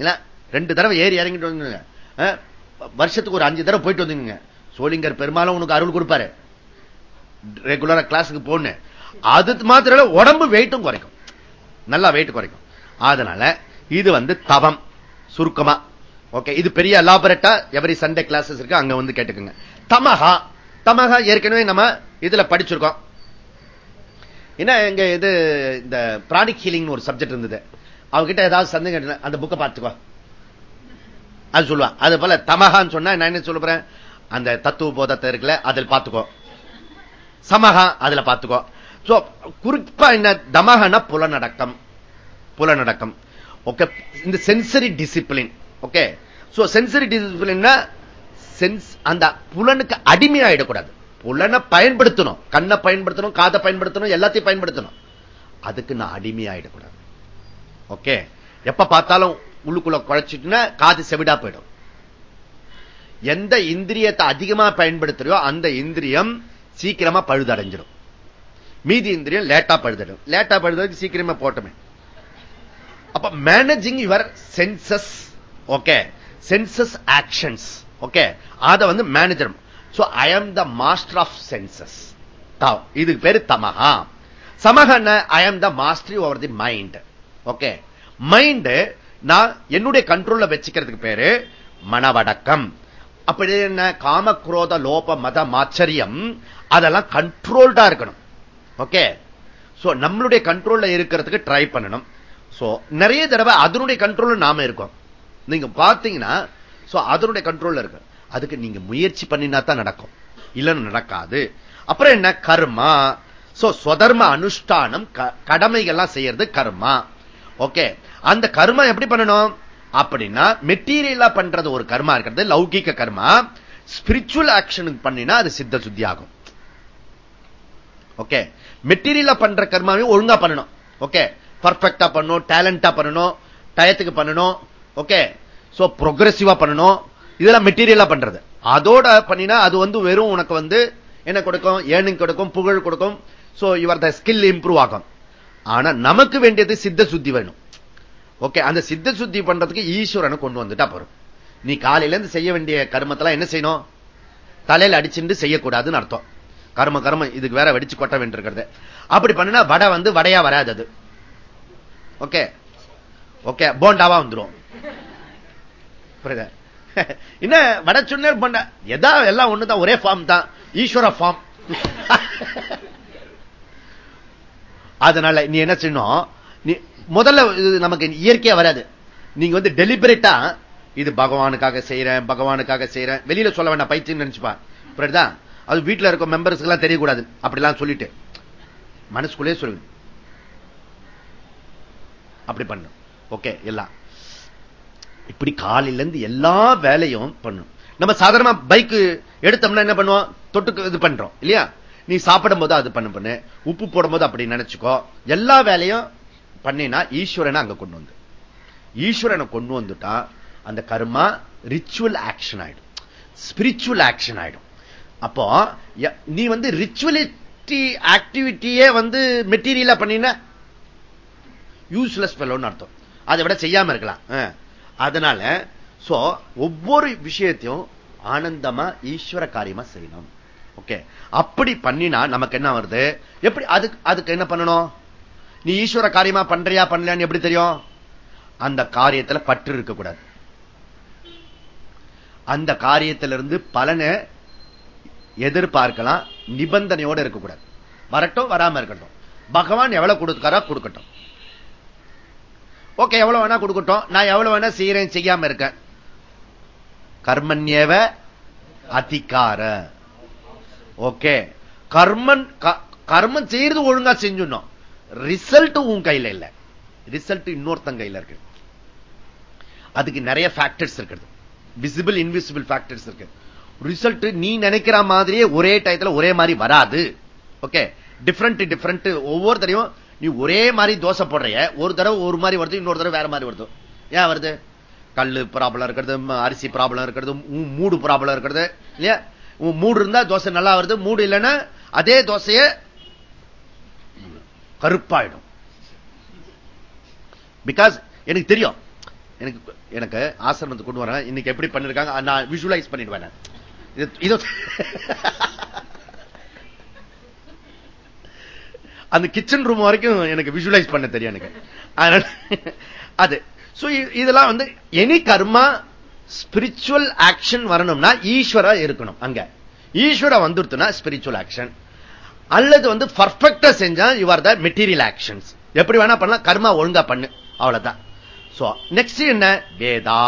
இல்ல ரெண்டு தடவை ஏறி இறங்கிட்டு வந்து வருஷத்துக்கு ஒரு அஞ்சு தடவை போயிட்டு வந்துங்க சோழிங்கர் பெரும்பாலும் உனக்கு அருள் கொடுப்பாரு. ரெகுலரா கிளாஸுக்கு போன அது மாத்திரம் உடம்பு வெயிட்டும் குறைக்கும். நல்லா வெயிட் குறைக்கும். அதனால இது வந்து தவம் சுருக்கமா. ஓகே இது பெரிய அலாபரேட்டா எவரி சண்டே கிளாஸஸ் இருக்கு அங்க வந்து கேட்டுக்கோங்க. தமகா தமகா ஏற்கனவே நம்ம இதுல படிச்சிருக்கோம். ஏன்னா எங்க இது இந்த ப்ராடிக் ஹீலிங் ஒரு சப்ஜெக்ட் இருந்தது. அவகிட்ட ஏதாவது சந்தேகம் அந்த புக்கை பார்த்துக்கோ. அது சொல்லுவா. அது போல தமகான்னு சொன்னா நான் என்ன சொல்ல போறேன்? அந்த தத்துவ போதத்தை இருக்குல்ல அதில் பார்த்துக்கோ. சமகா அதுல பார்த்துக்கோ. குறிப்பா என்ன தமகனா புலநடக்கம் புலநடக்கம் ஓகே இந்த சென்சரி டிசிப்ளின் ஓகே சென்சரி டிசிப்ளின்னா சென்ஸ் அந்த புலனுக்கு அடிமையாயிடக்கூடாது. புலனை பயன்படுத்தணும். கண்ணை பயன்படுத்தணும் காதை பயன்படுத்தணும் எல்லாத்தையும் பயன்படுத்தணும். அதுக்கு நான் அடிமையாயிடக்கூடாது. ஓகே? எப்ப பார்த்தாலும் உள்ளுக்குள்ள குழைச்சிட்டுனா காது செவிடா போயிடும். எந்த இந்திரியத்தை அதிகமா பயன்படுத்துறியோ அந்த இந்திரியம் சீக்கிரமா பழுதடைஞ்சிடும். மீதி இந்திரியம் லேட்டா பழுதடும் லேட்டா பழுதற்கு சீக்கிரமா போட்டமே. அப்ப managing your senses okay? Senses actions okay? அதை வந்து manager I am the master of senses இதுக்கு பேரு தமகா சமகன I am the mastery over the mind okay mind நான் என்னுடைய கண்ட்ரோல்ல வச்சுக்கிறதுக்கு பேரு மனவடக்கம் அப்படி என்ன காமக்ரோத லோப மத மாச்சரியம் அதெல்லாம் கண்ட்ரோல்டா இருக்கணும் ஓகே சோ நம்மளுடைய கண்ட்ரோல்ல இருக்கிறதுக்கு ட்ரை பண்ணணும் சோ நிறைய தடவை அதனுடைய கண்ட்ரோல் நாம இருக்கோம் நீங்க பாத்தீங்கன்னா அதனுடைய கண்ட்ரோல்ல இருக்கு அதுக்கு நீங்க முயற்சி பண்ணினா தான் நடக்கும். இல்லைன்னு நடக்காது. அப்புறம் என்ன? கர்மா. சோ சொதர்ம அனுஷ்டானம் கடமைகள்லாம் செய்யறது கர்மா. ஓகே அந்த கர்மா எப்படி பண்ணணும்? அப்படின்னா மெட்டீரியலா பண்றது ஒரு கர்மா இருக்கிறது லௌகிக்க கர்மா. ஸ்பிரிச்சுவல் ஆக்ஷனுக்கு பண்ணினா அது சித்த சுத்தி ஆகும். ஓகே மெட்டீரியலா பண்ற கர்மாவே ஒழுங்கா பண்ணணும். ஓகே பர்ஃபெக்டா பண்ணணும் டேலண்டா பண்ணணும் டயத்துக்கு பண்ணணும். ஓகே சோ ப்ரொக்ரெசிவா பண்ணணும். இதெல்லாம் மெட்டீரியலா பண்றது. அதோட பண்ணினா அது வந்து வெறும் உனக்கு வந்து என்ன கொடுக்கும்? ஏர்னிங் கொடுக்கும் புகழ் கொடுக்கும். சோ இவர் த ஸ்கில் இம்ப்ரூவ் ஆகும். ஆனா நமக்கு வேண்டியது சித்த சுத்தி வேணும். ஓகே அந்த சித்த சுத்தி பண்றதுக்கு ஈஸ்வரனை கொண்டு வந்துட்டா போறோம். நீ காலையில இருந்து செய்ய வேண்டிய கர்மத்தெல்லாம் என்ன செய்யணும்? தலையில அடிச்சுட்டு செய்யக்கூடாதுன்னு அர்த்தம். கர்ம கர்ம இதுக்கு வேற வெடிச்சு கொட்ட வேண்டியிருக்கிறது. அப்படி பண்ணினா வடை வந்து வடையா வராது அது. ஓகே ஓகே போண்டாவா வந்துடும் என்ன வட சொன்ன பண்ண? எதா எல்லாம் ஒண்ணுதான் ஒரே ஃபார்ம் தான். ஈஸ்வர ஃபார்ம் அதனால நீ என்ன செய்யணும்? நீ முதல்ல நமக்கு இயற்கையா வராது. நீங்க வந்து டெலிபரேட்டா இது பகவானுக்காக செய்யறேன் பகவானுக்காக செய்யறேன் வெளியில சொல்ல வேண்டாம் பைத்தியம் நினைச்சுப்பா. புரியுதா? அது வீட்டுல இருக்க மெம்பர்ஸ்க்கு எல்லாம் தெரியக்கூடாது. அப்படிலாம் சொல்லிட்டு. மனசுக்குள்ளே சொல்லு அப்படி பண்ணும் ஓகே எல்லாம். இப்படி காலையில இருந்து எல்லா வேலையும் பண்ணும். நம்ம சாதாரணமா பைக் எடுத்தோம்னா என்ன பண்ணுவோம்? தொட்டுக்கு இது பண்றோம் இல்லையா? நீ சாப்பிடும் போது அது பண்ண பண்ணு. உப்பு போடும் போது அப்படி நினைச்சுக்கோ. எல்லா வேலையும் பண்ணினா ஈஸ்வரனை அங்க கொண்டு வந்து. ஈஸ்வரனை கொண்டு வந்துட்டா அந்த கர்மா ரிச்சுவல் ஆக்ஷன் ஆயிடும். ஸ்பிரிச்சுவல் ஆக்ஷன் ஆயிடும். அப்போ நீ வந்து ரிச்சுவலிட்டி ஆக்டிவிட்டியே வந்து மெட்டீரியலா பண்ணின யூஸ்லெஸ் பெலோன்னு அர்த்தம். அதை விட செய்யாம இருக்கலாம். அதனால சோ ஒவ்வொரு விஷயத்தையும் ஆனந்தமா ஈஸ்வர காரியமா செய்யணும். ஓகே அப்படி பண்ணினா நமக்கு என்ன வருது? எப்படி அதுக்கு அதுக்கு என்ன பண்ணணும்? நீ ஈஸ்வர காரியமா பண்றியா பண்ணலான்னு எப்படி தெரியும்? அந்த காரியத்துல பற்று இருக்கக்கூடாது. அந்த காரியத்திலிருந்து பலனை எதிர்பார்க்கலாம் நிபந்தனையோடு இருக்கக்கூடாது. வரட்டும் வராம இருக்கட்டும். பகவான் எவ்வளவு கொடுக்காரா கொடுக்கட்டும். ஓகே எவ்வளவு வேணா கொடுக்கட்டும். நான் எவ்வளவு வேணா செய்யறேன் செய்யாம இருக்கேன். கர்மன்யவ அதிகார. ஓகே. கர்மன் கர்மம் செய்யறது ஒழுங்கா செஞ்சுனோம் ரிசல்ட் உன் கையில இல்ல. ரிசல்ட் இன்னொருத்தன் கையில இருக்கு. அதுக்கு நிறைய ஃபேக்டர்ஸ் இருக்குது. விசிபிள் இன்விசிபிள் ஃபேக்டர்ஸ் இருக்கு. ரிசல்ட் நீ நினைக்கிற மாதிரியே ஒரே டயத்துல ஒரே மாதிரி வராது. ஓகே டிஃப்ரெண்ட் டிஃப்ரெண்ட் ஒவ்வொருத்தரையும் நீ ஒரே மாதிரி தோசை போடுறைய ஒரு தடவை ஒரு மாதிரி வருது இன்னொரு தடவை வேற மாதிரி வருது. ஏன் வருது? கல்லு ப்ராப்ளம் இருக்கிறது அரிசி ப்ராப்ளம் இருக்கிறது மூடு ப்ராப்ளம் இருக்கிறது இல்லையா? மூடு இருந்தா தோசை நல்லா வருது மூடு இல்லைன்னா அதே தோசைய கருப்பாயிடும். பிகாஸ் எனக்கு தெரியும். எனக்கு எனக்கு ஆசிரமத்தை கொண்டு வரேன். இன்னைக்கு எப்படி பண்ணிருக்காங்க நான் விஷுவலைஸ் பண்ணிடுவேன் இது அந்த கிச்சன் ரூம் வரைக்கும் எனக்கு விஷுவலைஸ் பண்ண தெரியும் எனக்கு. அது. இதெல்லாம் வந்து எனி கர்மா ஸ்பிரிச்சுவல் ஆக்ஷன் வரணும்னா ஈஸ்வரா இருக்கணும் அங்க. ஈஸ்வர வந்துருத்துனா ஸ்பிரிச்சுவல் ஆக்ஷன் அல்லது வந்து பர்ஃபெக்டா செஞ்சா யுவர் த மெட்டீரியல் ஆக்ஷன்ஸ் எப்படி வேணா பண்ணலாம் கர்மா ஒழுங்கா பண்ணு. அவ்வளவுதான். நெக்ஸ்ட் என்ன? வேதா.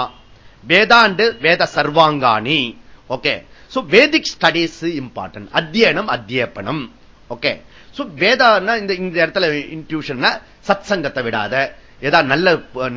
வேதாண்டு வேத சர்வாங்காணி. Okay so Vedic studies important அத்தியனம் அத்தியப்பனம். ஓகே வேதான்னா இந்த இந்த இடத்துல இன்ட்யூஷன் சத் சங்கத்தை விடாத. ஏதாவது நல்ல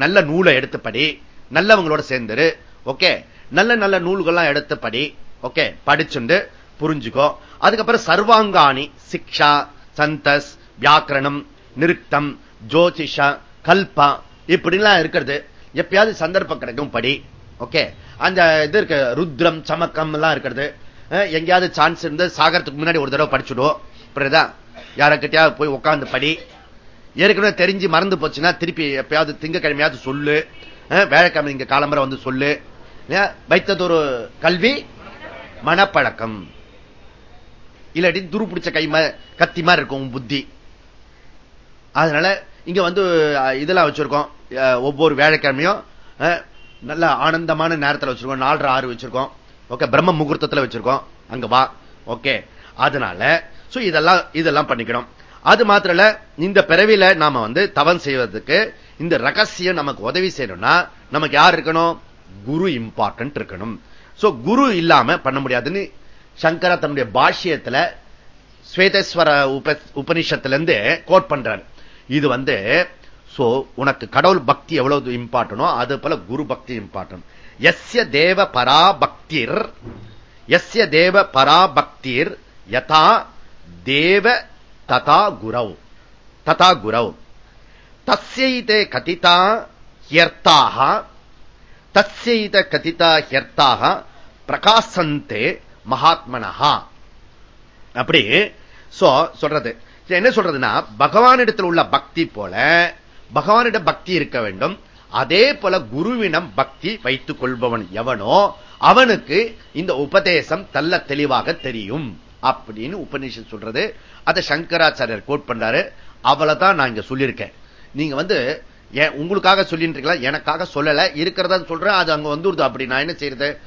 நல்ல நூலை எடுத்துப்படி. நல்லவங்களோட சேர்ந்துரு. ஓகே நல்ல நல்ல நூல்கள்லாம் எடுத்து படி ஓகே படிச்சுண்டு புரிஞ்சுக்கோ. அதுக்கப்புறம் சர்வாங்காணி சிக்ஷா சந்தஸ் வியாக்கரணம் நிருத்தம் ஜோதிஷா கல்பா இப்படிலாம் இருக்கிறது. எப்பயாவது சந்தர்ப்பம் கிடைக்கும் படி. ஓகே அந்த இது இருக்கு ருத்ரம் சமக்கம் எல்லாம் இருக்கிறது. எங்கேயாவது சான்ஸ் இருந்து சாகரத்துக்கு முன்னாடி ஒரு தடவை படிச்சுடுவோம். புரியுதா? யாரக்கிட்டையாவது போய் உட்காந்து படி. ஏற்கனவே தெரிஞ்சு மறந்து போச்சுன்னா திருப்பி எப்பயாவது திங்கக்கிழமையாவது சொல்லு. வேலைக்கிழமை இங்க காலம்பரை வந்து சொல்லு. வைத்ததொரு கல்வி மனப்பழக்கம். இல்லாட்டி துரு பிடிச்ச கை கத்தி மாதிரி இருக்கும் புத்தி. அதனால இங்க வந்து இதெல்லாம் வச்சிருக்கோம். ஒவ்வொரு வேலைக்கிழமையும் நல்ல ஆனந்தமான நேரத்தில் வச்சிருக்கோம். நாலரை ஆறு வச்சிருக்கோம். ஓகே? பிரம்ம முகூர்த்தத்தில் வச்சிருக்கோம். அங்க வா. ஓகே? அதனால சோ இதெல்லாம் இதெல்லாம் பண்ணிக்கணும். அது மாத்திரல இந்த பிறவில நாம வந்து தவம் செய்வதற்கு இந்த ரகசியம் நமக்கு உதவி செய்யணும்னா நமக்கு யார் இருக்கணும்? குரு இம்பார்ட்டன்ட் இருக்கணும். சோ குரு இல்லாம பண்ண முடியாதுன்னு சங்கரா தன்னுடைய பாஷ்யத்துல ஸ்வேதேஸ்வர உபனிஷத்துல கோட் பண்றாரு. இது வந்து சோ உனக்கு கடவுள் பக்தி எவ்வளவு இம்பார்ட்டனோ அது போல குரு பக்தி இம்பார்ட்டன் எஸ்ய தேவ பராபக்திர் எஸ்ய தேவ பராபக்திர் யதா தேவ ததா குரவ் ததா குரவ் தஸ்யைதே கதிதா ஹியர்த்தாக தஸ்யைத கதிதா ஹியர்த்தாக பிரகாசந்தே மகாத்மனஹா. அப்படி சொல்றது. என்ன சொல்றதுன்னா பகவானிடத்தில் உள்ள பக்தி போல பகவானிட பக்தி இருக்க வேண்டும். அதே போல குருவினம் பக்தி வைத்துக் கொள்பவன் எவனோ அவனுக்கு இந்த உபதேசம் தள்ள தெளிவாக தெரியும். அப்படின்னு உபநிஷம் சொல்றது. அதை சங்கராச்சாரியர் கோட் பண்றாரு. தான் நான் இங்க சொல்லியிருக்கேன். நீங்க வந்து உங்களுக்காக சொல்லிட்டு எனக்காக சொல்லல. இருக்கிறதா சொல்றேன். அது அங்க வந்துருது. அப்படி நான் என்ன செய்யறது?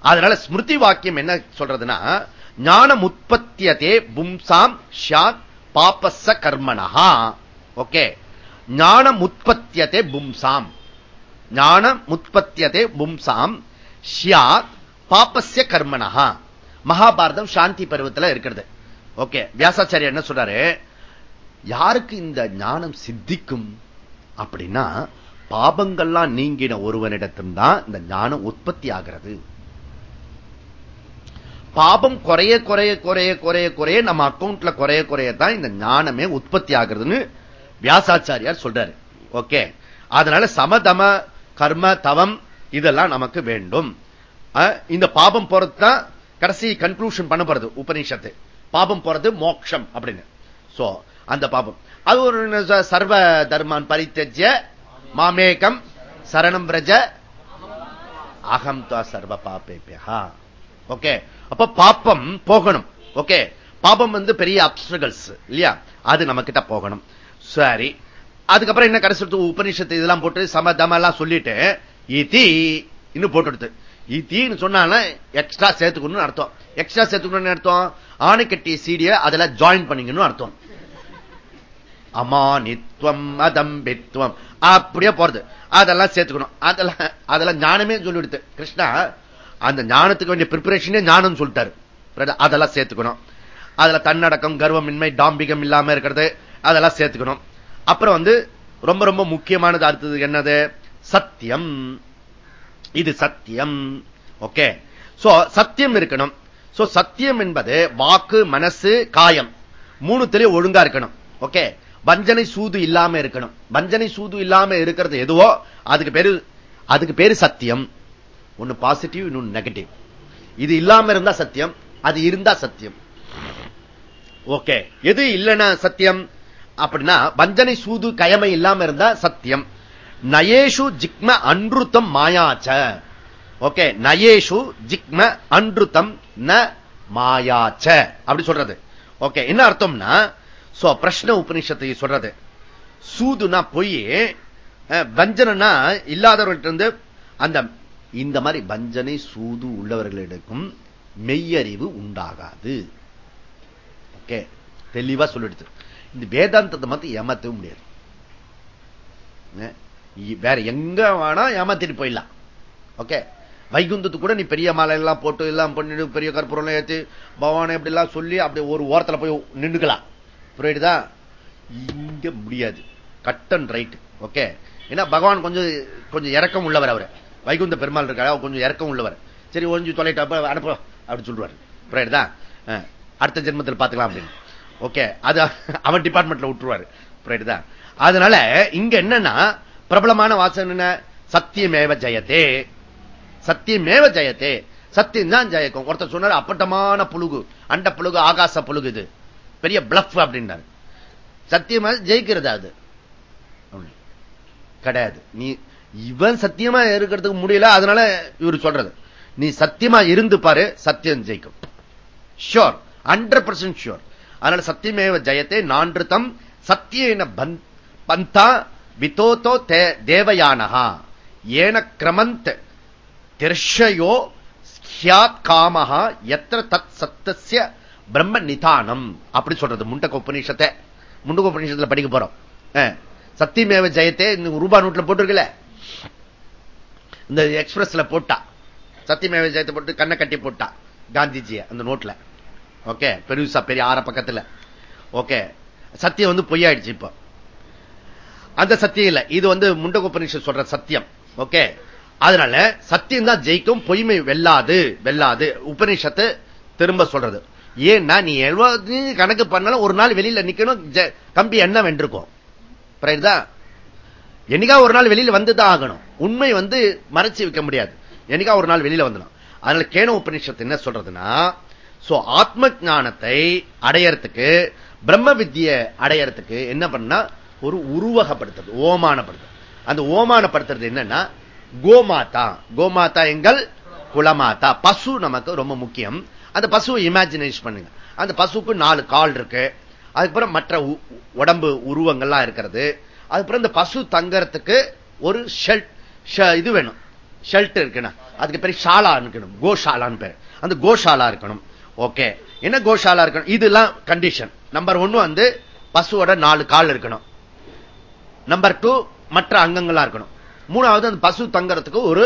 அதனால ஸ்மிருதி வாக்கியம் என்ன சொல்றதுன்னா ஞானம் உற்பத்தியதே பும்சாம் ஷாத் பாப்பச கர்மனஹா. ஓகே. ஞானம் உற்பத்தியதே பும்சாம். ஞானம் உற்பத்தியதே பும்சாம் ஷியாத் பாப்பசிய கர்மனஹா. மகாபாரதம் சாந்தி பருவத்தில் இருக்கிறது. ஓகே வியாசாச்சாரியர் என்ன சொல்றாரு? யாருக்கு இந்த ஞானம் சித்திக்கும் அப்படின்னா பாபங்கள்லாம் நீங்கின ஒருவனிடத்தும் தான் இந்த ஞானம் உற்பத்தி ஆகிறது. பாபம் குறைய குறைய குறைய குறைய குறைய நம்ம அக்கௌண்ட்ல குறைய குறைய தான் இந்த ஞானமே உற்பத்தி ஆகுறதுன்னு வியாசாச்சாரியார் சொல்றாரு. ஓகே அதனால சமதம கர்ம தவம் இதெல்லாம் நமக்கு வேண்டும். இந்த பாபம் போறது தான் கடைசி கன்க்ளூஷன் பண்ண போறது உபநிஷத்து. பாபம் போறது மோக்ஷம் அப்படின்னு. சோ அந்த பாபம். அது ஒரு சர்வ தர்மான் பரித்தஜ மாமேகம் சரணம் பிரஜ அகம் தா சர்வ பாப்பேபியா ஓகே அப்ப பாப்பம் போகணும். ஓகே பாபம் வந்து பெரிய அப்சகல்ஸ் இல்லையா? அது நம்ம கிட்ட போகணும். சரி. அதுக்கப்புறம் என்ன கடைசி உபநிஷத்து இதெல்லாம் போட்டு சமதமெல்லாம் சொல்லிட்டு இதி இன்னும் போட்டு இத்தின்னு சொன்னால எக்ஸ்ட்ரா சேர்த்துக்கணும்னு அர்த்தம். எக்ஸ்ட்ரா சேர்த்துக்கணும்னு அர்த்தம்? ஆணைக்கட்டி சீடிய அதெல்லாம் ஜாயின் பண்ணிக்கணும் அர்த்தம். அமானித்வம் அதம்பித்வம். அப்படியே போறது. அதெல்லாம் சேர்த்துக்கணும். அதெல்லாம் அதெல்லாம் ஞானமே சொல்லிவிடுத்து கிருஷ்ணா அந்த ஞானத்துக்கு வேண்டிய பிரிப்பரேஷனே ஞானம் சொல்லிட்டாரு. அதெல்லாம் சேர்த்துக்கணும். அதுல தன்னடக்கம் கர்வமின்மை டாம்பிகம் இல்லாம இருக்கிறது. அதெல்லாம் சேர்த்துக்கணும். அப்புறம் வந்து ரொம்ப ரொம்ப முக்கியமானது அடுத்தது என்னது? சத்தியம். இது சத்தியம். ஓகே சோ சத்தியம் இருக்கணும். சோ சத்தியம் என்பது வாக்கு மனசு காயம். மூணு தெளிவு ஒழுங்கா இருக்கணும். ஓகே வஞ்சனை சூது இல்லாம இருக்கணும். வஞ்சனை சூது இல்லாம இருக்கிறது எதுவோ அதுக்கு பேரு அதுக்கு பேரு சத்தியம். ஒன்னு பாசிட்டிவ் இன்னொன்னு நெகட்டிவ் இது இல்லாம இருந்தா சத்தியம் அது இருந்தா சத்தியம். ஓகே எது இல்லைன்னா சத்தியம்? அப்படின்னா வஞ்சனை சூது கயமை இல்லாம இருந்தா சத்தியம். நயேஷு ஜிக்ம அன்ருத்தம் மாயாச்ச. ஓகே நயேஷு ஜிக்ம அன்ருத்தம் ந மாயாச்ச. அப்படி சொல்றது. ஓகே என்ன அர்த்தம்னா பிரஷ்ன உபநிஷத்தை சொல்றது. சூதுனா பொய் வஞ்சனா இல்லாதவர்கள்ட்ட இருந்து அந்த இந்த மாதிரி வஞ்சனை சூது உள்ளவர்களிடக்கும் மெய்யறிவு உண்டாகாது. ஓகே தெளிவா சொல்லிடுச்சு இந்த வேதாந்தத்தை மட்டும் ஏமாத்தவும் முடியாது. வேற எங்க வேணா ஏமாத்திட்டு போயிடலாம். ஓகே வைகுந்தத்துக்கு கூட நீ பெரிய மாலை எல்லாம் போட்டு எல்லாம் பண்ணிட்டு பெரிய கற்பூரம் ஏற்று பவானை இப்படி எல்லாம் சொல்லி அப்படி ஒரு ஓரத்தில் போய் நின்றுக்கலாம் புரியுதா? இங்க முடியாது. கட் அண்ட் ரைட் ஓகே ஏன்னா பகவான் கொஞ்சம் கொஞ்சம் இறக்கம் உள்ளவர் அவர். வைகுந்த பெருமாள் இருக்காரு கொஞ்சம் இறக்கம் உள்ளவர். சரி ஒழிஞ்சு தொலைட்டு அனுப்ப அப்படின்னு சொல்லுவார். புரியுதா? அடுத்த ஜென்மத்தில் பார்த்துக்கலாம் அப்படின்னு. ஓகே அது அவன் டிபார்ட்மெண்ட்ல விட்டுருவாரு. புரியுதா? அதனால இங்க என்னன்னா பிரபலமான வாசகம் என்ன? சத்தியமேவ ஜெயத்தே. சத்தியமேவ ஜெயத்தே. சத்தியம் தான் ஜெயக்கும். ஒருத்தர் சொன்னார் அப்பட்டமான புழுகு அண்ட புழுகு ஆகாச புழுகு இது. பெரிய பிளஃப் அப்படின்னாரு சத்தியமா ஜெயிக்கிறது அது? கிடையாது. நீ இவன் சத்தியமா இருக்கிறதுக்கு முடியல அதனால இவர் சொல்றது. நீ சத்தியமா இருந்து பாரு சத்தியம் ஜெயிக்கும். ஷியோர் ஹண்ட்ரட் பர்சன்ட் ஷியோர் அதனால சத்தியமேவ ஜெயத்தை நான்கு தம் சத்திய பந்தா வித்தோத்தோ தேவயானகா ஏன கிரமந்த் திருஷயோ ஹியாத் காமஹா எத்திர தத் சத்தசிய பிரம்ம நிதானம். அப்படி சொல்றது முண்டக உபநிஷத்தை. முண்டக உபநிஷத்துல படிக்க போறோம். சத்தியமேவ ஜெயத்தை ரூபா நோட்ல போட்டிருக்கல இந்த எக்ஸ்பிரஸ்ல போட்டா. சத்தியமேவ ஜெயத்தை போட்டு கண்ணை கட்டி போட்டா. காந்திஜிய அந்த நோட்ல ஓகே. பெருசா பெரிய ஆற பக்கத்துல. ஓகே. சத்தியம் வந்து பொய்யாயிடுச்சு இப்போ. அந்த சத்தியம் இல்ல. இது வந்து முண்டகோபனிஷம் சொல்ற சத்தியம். ஓகே? அதனால சத்தியம் தான் ஜெயிக்கும் பொய்மை வெல்லாது வெல்லாது. உபனிஷத்தை திரும்ப சொல்றது. ஏன்னா நீ எவ்வளவு கணக்கு பண்ணாலும் ஒரு நாள் வெளியில நிக்கணும் கம்பி என்ன வென்றிருக்கும்? என்னைக்கா ஒரு நாள் வெளியில வந்துதான் ஆகணும். உண்மை வந்து மறைச்சு வைக்க முடியாது. என்னைக்கா ஒரு நாள் வெளியில வந்துடும். அதனால கேன உபநிஷத்து என்ன சொல்றதுன்னா ஆத்ம ஞானத்தை அடையறதுக்கு பிரம்ம வித்திய அடையறதுக்கு என்ன பண்ணா ஒரு உருவகப்படுத்துறது ஓமானப்படுத்துறது அந்த ஓமானப்படுத்துறது என்னன்னா கோமாதா. கோமாதா எங்கள் குலமாதா. பசு நமக்கு ரொம்ப முக்கியம். அந்த பசுவை இமேஜினேஷன் பண்ணுங்க. அந்த பசுக்கு நாலு கால் இருக்கு. அதுக்கப்புறம் மற்ற உடம்பு உருவங்கள்லாம் இருக்கிறது. அதுக்கப்புறம் இந்த பசு தங்கறதுக்கு ஒரு ஷெல்ட் இது வேணும். ஷெல்ட் இருக்கணும் அதுக்கு பேர் ஷாலா இருக்கணும். கோஷாலான்னு பேர். அந்த கோஷாலா இருக்கணும். ஓகே. என்ன கோஷாலா இருக்கணும்? இதெல்லாம் கண்டிஷன் நம்பர் ஒன்னு வந்து பசுவோட நாலு கால் இருக்கணும். நம்பர் டூ மற்ற அங்கங்களா இருக்கணும். மூணாவது அந்த பசு தங்கறதுக்கு ஒரு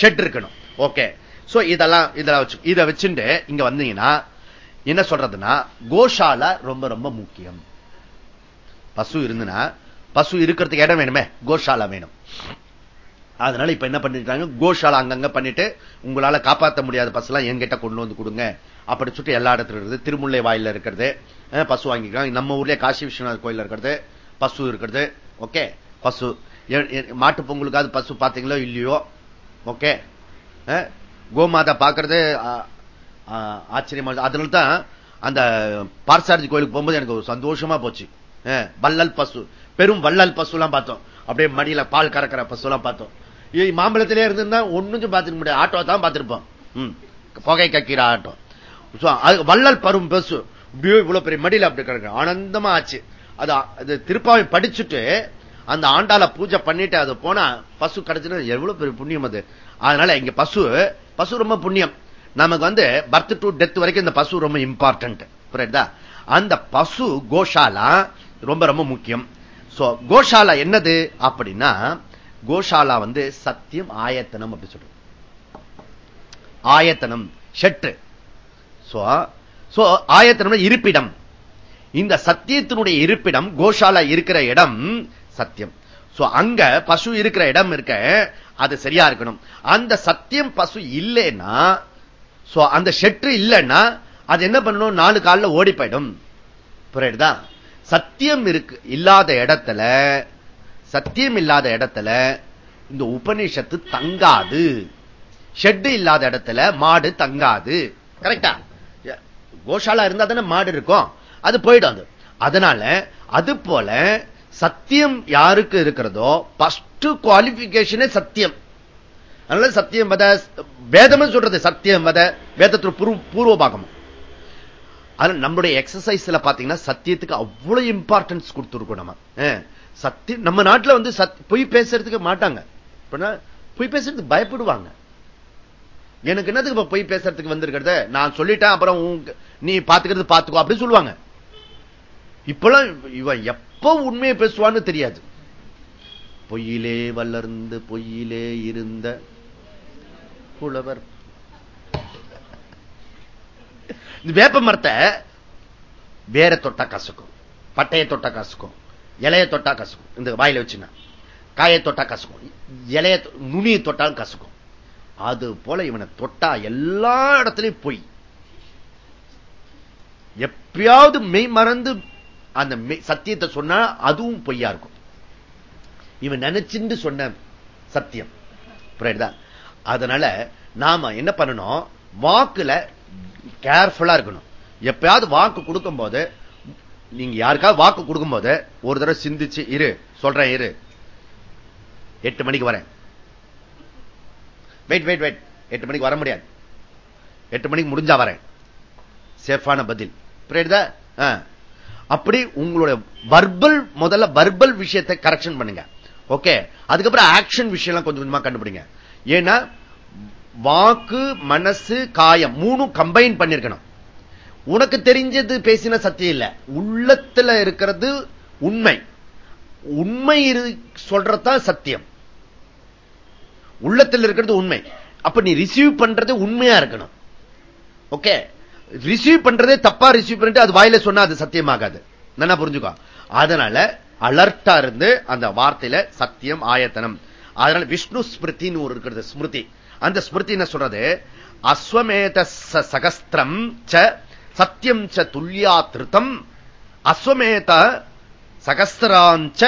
ஷெட் இருக்கணும். ஓகே சோ இதெல்லாம் இதெல்லாம் வச்சு இதை வச்சுட்டு இங்க வந்தீங்கன்னா என்ன சொல்றதுன்னா கோஷாலா ரொம்ப ரொம்ப முக்கியம். பசு இருந்துன்னா பசு இருக்கிறதுக்கு இடம் வேணுமே கோஷாலா வேணும். அதனால இப்ப என்ன பண்ணிட்டாங்க கோஷாலா அங்கங்க பண்ணிட்டு உங்களால காப்பாற்ற முடியாத பசு எல்லாம் என்கிட்ட கொண்டு வந்து கொடுங்க. அப்படி சுட்டு எல்லா இடத்துல இருக்குது. திருமுல்லை வாயில இருக்கிறது. பசு வாங்கிக்கலாம். நம்ம ஊர்லயே காசி விஸ்வநாத் கோயில் இருக்கிறது. பசு இருக்கிறது ஓகே பசு. மாட்டு பொங்கலுக்காவது பசு பார்த்தீங்களோ இல்லையோ ஓகே கோமாதா பார்க்கறது ஆச்சரியமா அதனால தான் அந்த பார்சாரதி கோயிலுக்கு போகும்போது எனக்கு ஒரு சந்தோஷமா போச்சு. வள்ளல் பசு. பெரும் வள்ளல் பசு எல்லாம் பார்த்தோம். அப்படியே மடியில பால் கறக்கிற பசு எல்லாம் பார்த்தோம் மாம்பழத்திலே இருந்திருந்தா ஒன்னும் பார்த்துக்க முடியாது. ஆட்டோ தான் பார்த்திருப்போம். புகை கக்கிற ஆட்டோ. வள்ளல் பரும் பசு. இவ்வளவு பெரிய மடியில அப்படி கிடக்கு. ஆனந்தமா ஆச்சு. அது திருப்பாவை படிச்சுட்டு அந்த ஆண்டால பூஜை பண்ணிட்டு அது போனா பசு கிடைச்சுன்னா எவ்வளவு பெரிய புண்ணியம் அது? அதனால இங்க பசு பசு ரொம்ப புண்ணியம். நமக்கு வந்து பர்த் டு டெத் வரைக்கும் இந்த பசு ரொம்ப இம்பார்ட்டன்ட் புரியுதா? அந்த பசு கோஷாலா ரொம்ப ரொம்ப முக்கியம். கோஷாலா என்னது? அப்படின்னா கோஷாலா வந்து சத்தியம் ஆயத்தனம் அப்படி சொல்றோம் ஆயத்தனம் ஷெட்டு. ஆயத்தனம் இருப்பிடம். இந்த சத்தியத்தினுடைய இருப்பிடம் கோஷாலா இருக்கிற இடம் சத்தியம். அங்க பசு இருக்கிற இடம் இருக்க அது சரியா இருக்கணும். அந்த சத்தியம் பசு இல்லைன்னா அந்த ஷெட்ரு இல்லைன்னா அது என்ன பண்ணணும்? நாலு காலில் ஓடி போயிடும். புரியுதா? சத்தியம் இருக்கு இல்லாத இடத்துல சத்தியம் இல்லாத இடத்துல இந்த உபநிஷத்து தங்காது. ஷெட்டு இல்லாத இடத்துல மாடு தங்காது. கரெக்டா? கோஷாலா இருந்தா தானே மாடு இருக்கும். அது போயிடும் அது. அதனால அது போல சத்தியம் யாருக்கு இருக்கிறதோ பஸ்ட் குவாலிபிகேஷனே சத்தியம். அதனால சத்தியம் வத வேதம் சொல்றது சத்தியம் வத வேதத்துல பூர்வ பாகம் நம்மளுடைய எக்ஸசைஸ்ல பாத்தீங்கன்னா சத்தியத்துக்கு அவ்வளவு இம்பார்ட்டன்ஸ் கொடுத்துருக்கோம் நம்ம. சத்தியம் நம்ம நாட்டில் வந்து பொய் பேசுறதுக்கு மாட்டாங்க. பொய் பேசுறதுக்கு பயப்படுவாங்க. எனக்கு என்னதுக்கு பொய் பேசுறதுக்கு வந்திருக்கிறத? நான் சொல்லிட்டேன் அப்புறம் நீ பாத்துக்கிறது பாத்துக்கோ அப்படின்னு சொல்லுவாங்க. இப்பெல்லாம் இவன் எப்ப உண்மையை பேசுவான்னு தெரியாது. பொய்யிலே வளர்ந்து பொய்யிலே இருந்த புலவர். இந்த வேப்ப மரத்தை வேற தொட்டா காசுக்கும் பட்டைய தொட்டா காசுக்கும் இலைய தொட்டா காசுக்கும். இந்த வாயில வச்சுன்னா காயை தொட்டா காசுக்கும் இலைய நுனியை தொட்டாலும் காசுக்கும். அது போல இவனை தொட்டா எல்லா இடத்துலயும் பொய். எப்பயாவது மெய் மறந்து அந்த சத்தியத்தை சொன்னா அதுவும் பொய்யா இருக்கும். இவன் நினைச்சுட்டு சொன்ன சத்தியம். அதனால நாம என்ன பண்ணணும்? வாக்குல கேர்ஃபுல்லா இருக்கணும். எப்பயாவது வாக்கு கொடுக்கும் போது நீங்க யாருக்காவது வாக்கு கொடுக்கும் போது ஒரு தடவை சிந்திச்சு இரு சொல்றேன் இரு. எட்டு மணிக்கு வரேன். வெயிட் வெயிட் வெயிட் எட்டு மணிக்கு வர முடியாது. எட்டு மணிக்கு முடிஞ்சா வரேன். சேஃபான பதில். புரியுதா? அப்படி உங்களுடைய வர்பல் முதல்ல வர்பல் விஷயத்தை கரெக்ஷன் பண்ணுங்க. ஓகே அதுக்கப்புறம் ஆக்ஷன் விஷயம் கொஞ்சம் கொஞ்சமா கண்டுபிடிங்க. ஏன்னா வாக்கு மனசு காயம் மூணும் கம்பைன் பண்ணிருக்கணும். உனக்கு தெரிஞ்சது பேசின சத்தியம் இல்ல. உள்ளத்துல இருக்கிறது உண்மை. உண்மை சொல்றதுதான் சத்தியம். உள்ளத்தில் இருக்கிறது உண்மை. அப்ப நீ ரிசீவ் பண்றது உண்மையா இருக்கணும். ஓகே ரிசீவ் பண்றதே தப்பா ரிசீவ் பண்ணிட்டு அது வாயில சொன்னா அது சத்தியமாகாது. என்ன புரிஞ்சுக்கோ. அதனால அலர்ட்டா இருந்து அந்த வார்த்தையில சத்தியம் ஆயத்தனம். அதனால விஷ்ணு ஸ்மிருத்தின்னு ஒரு இருக்கிறது ஸ்மிருதி. அந்த ஸ்மிருதி என்ன சொல்றது? அஸ்வமேத சகஸ்திரம் ச சத்தியம் ச துல்லியா திருத்தம் அஸ்வமேத சகஸ்திராஞ்ச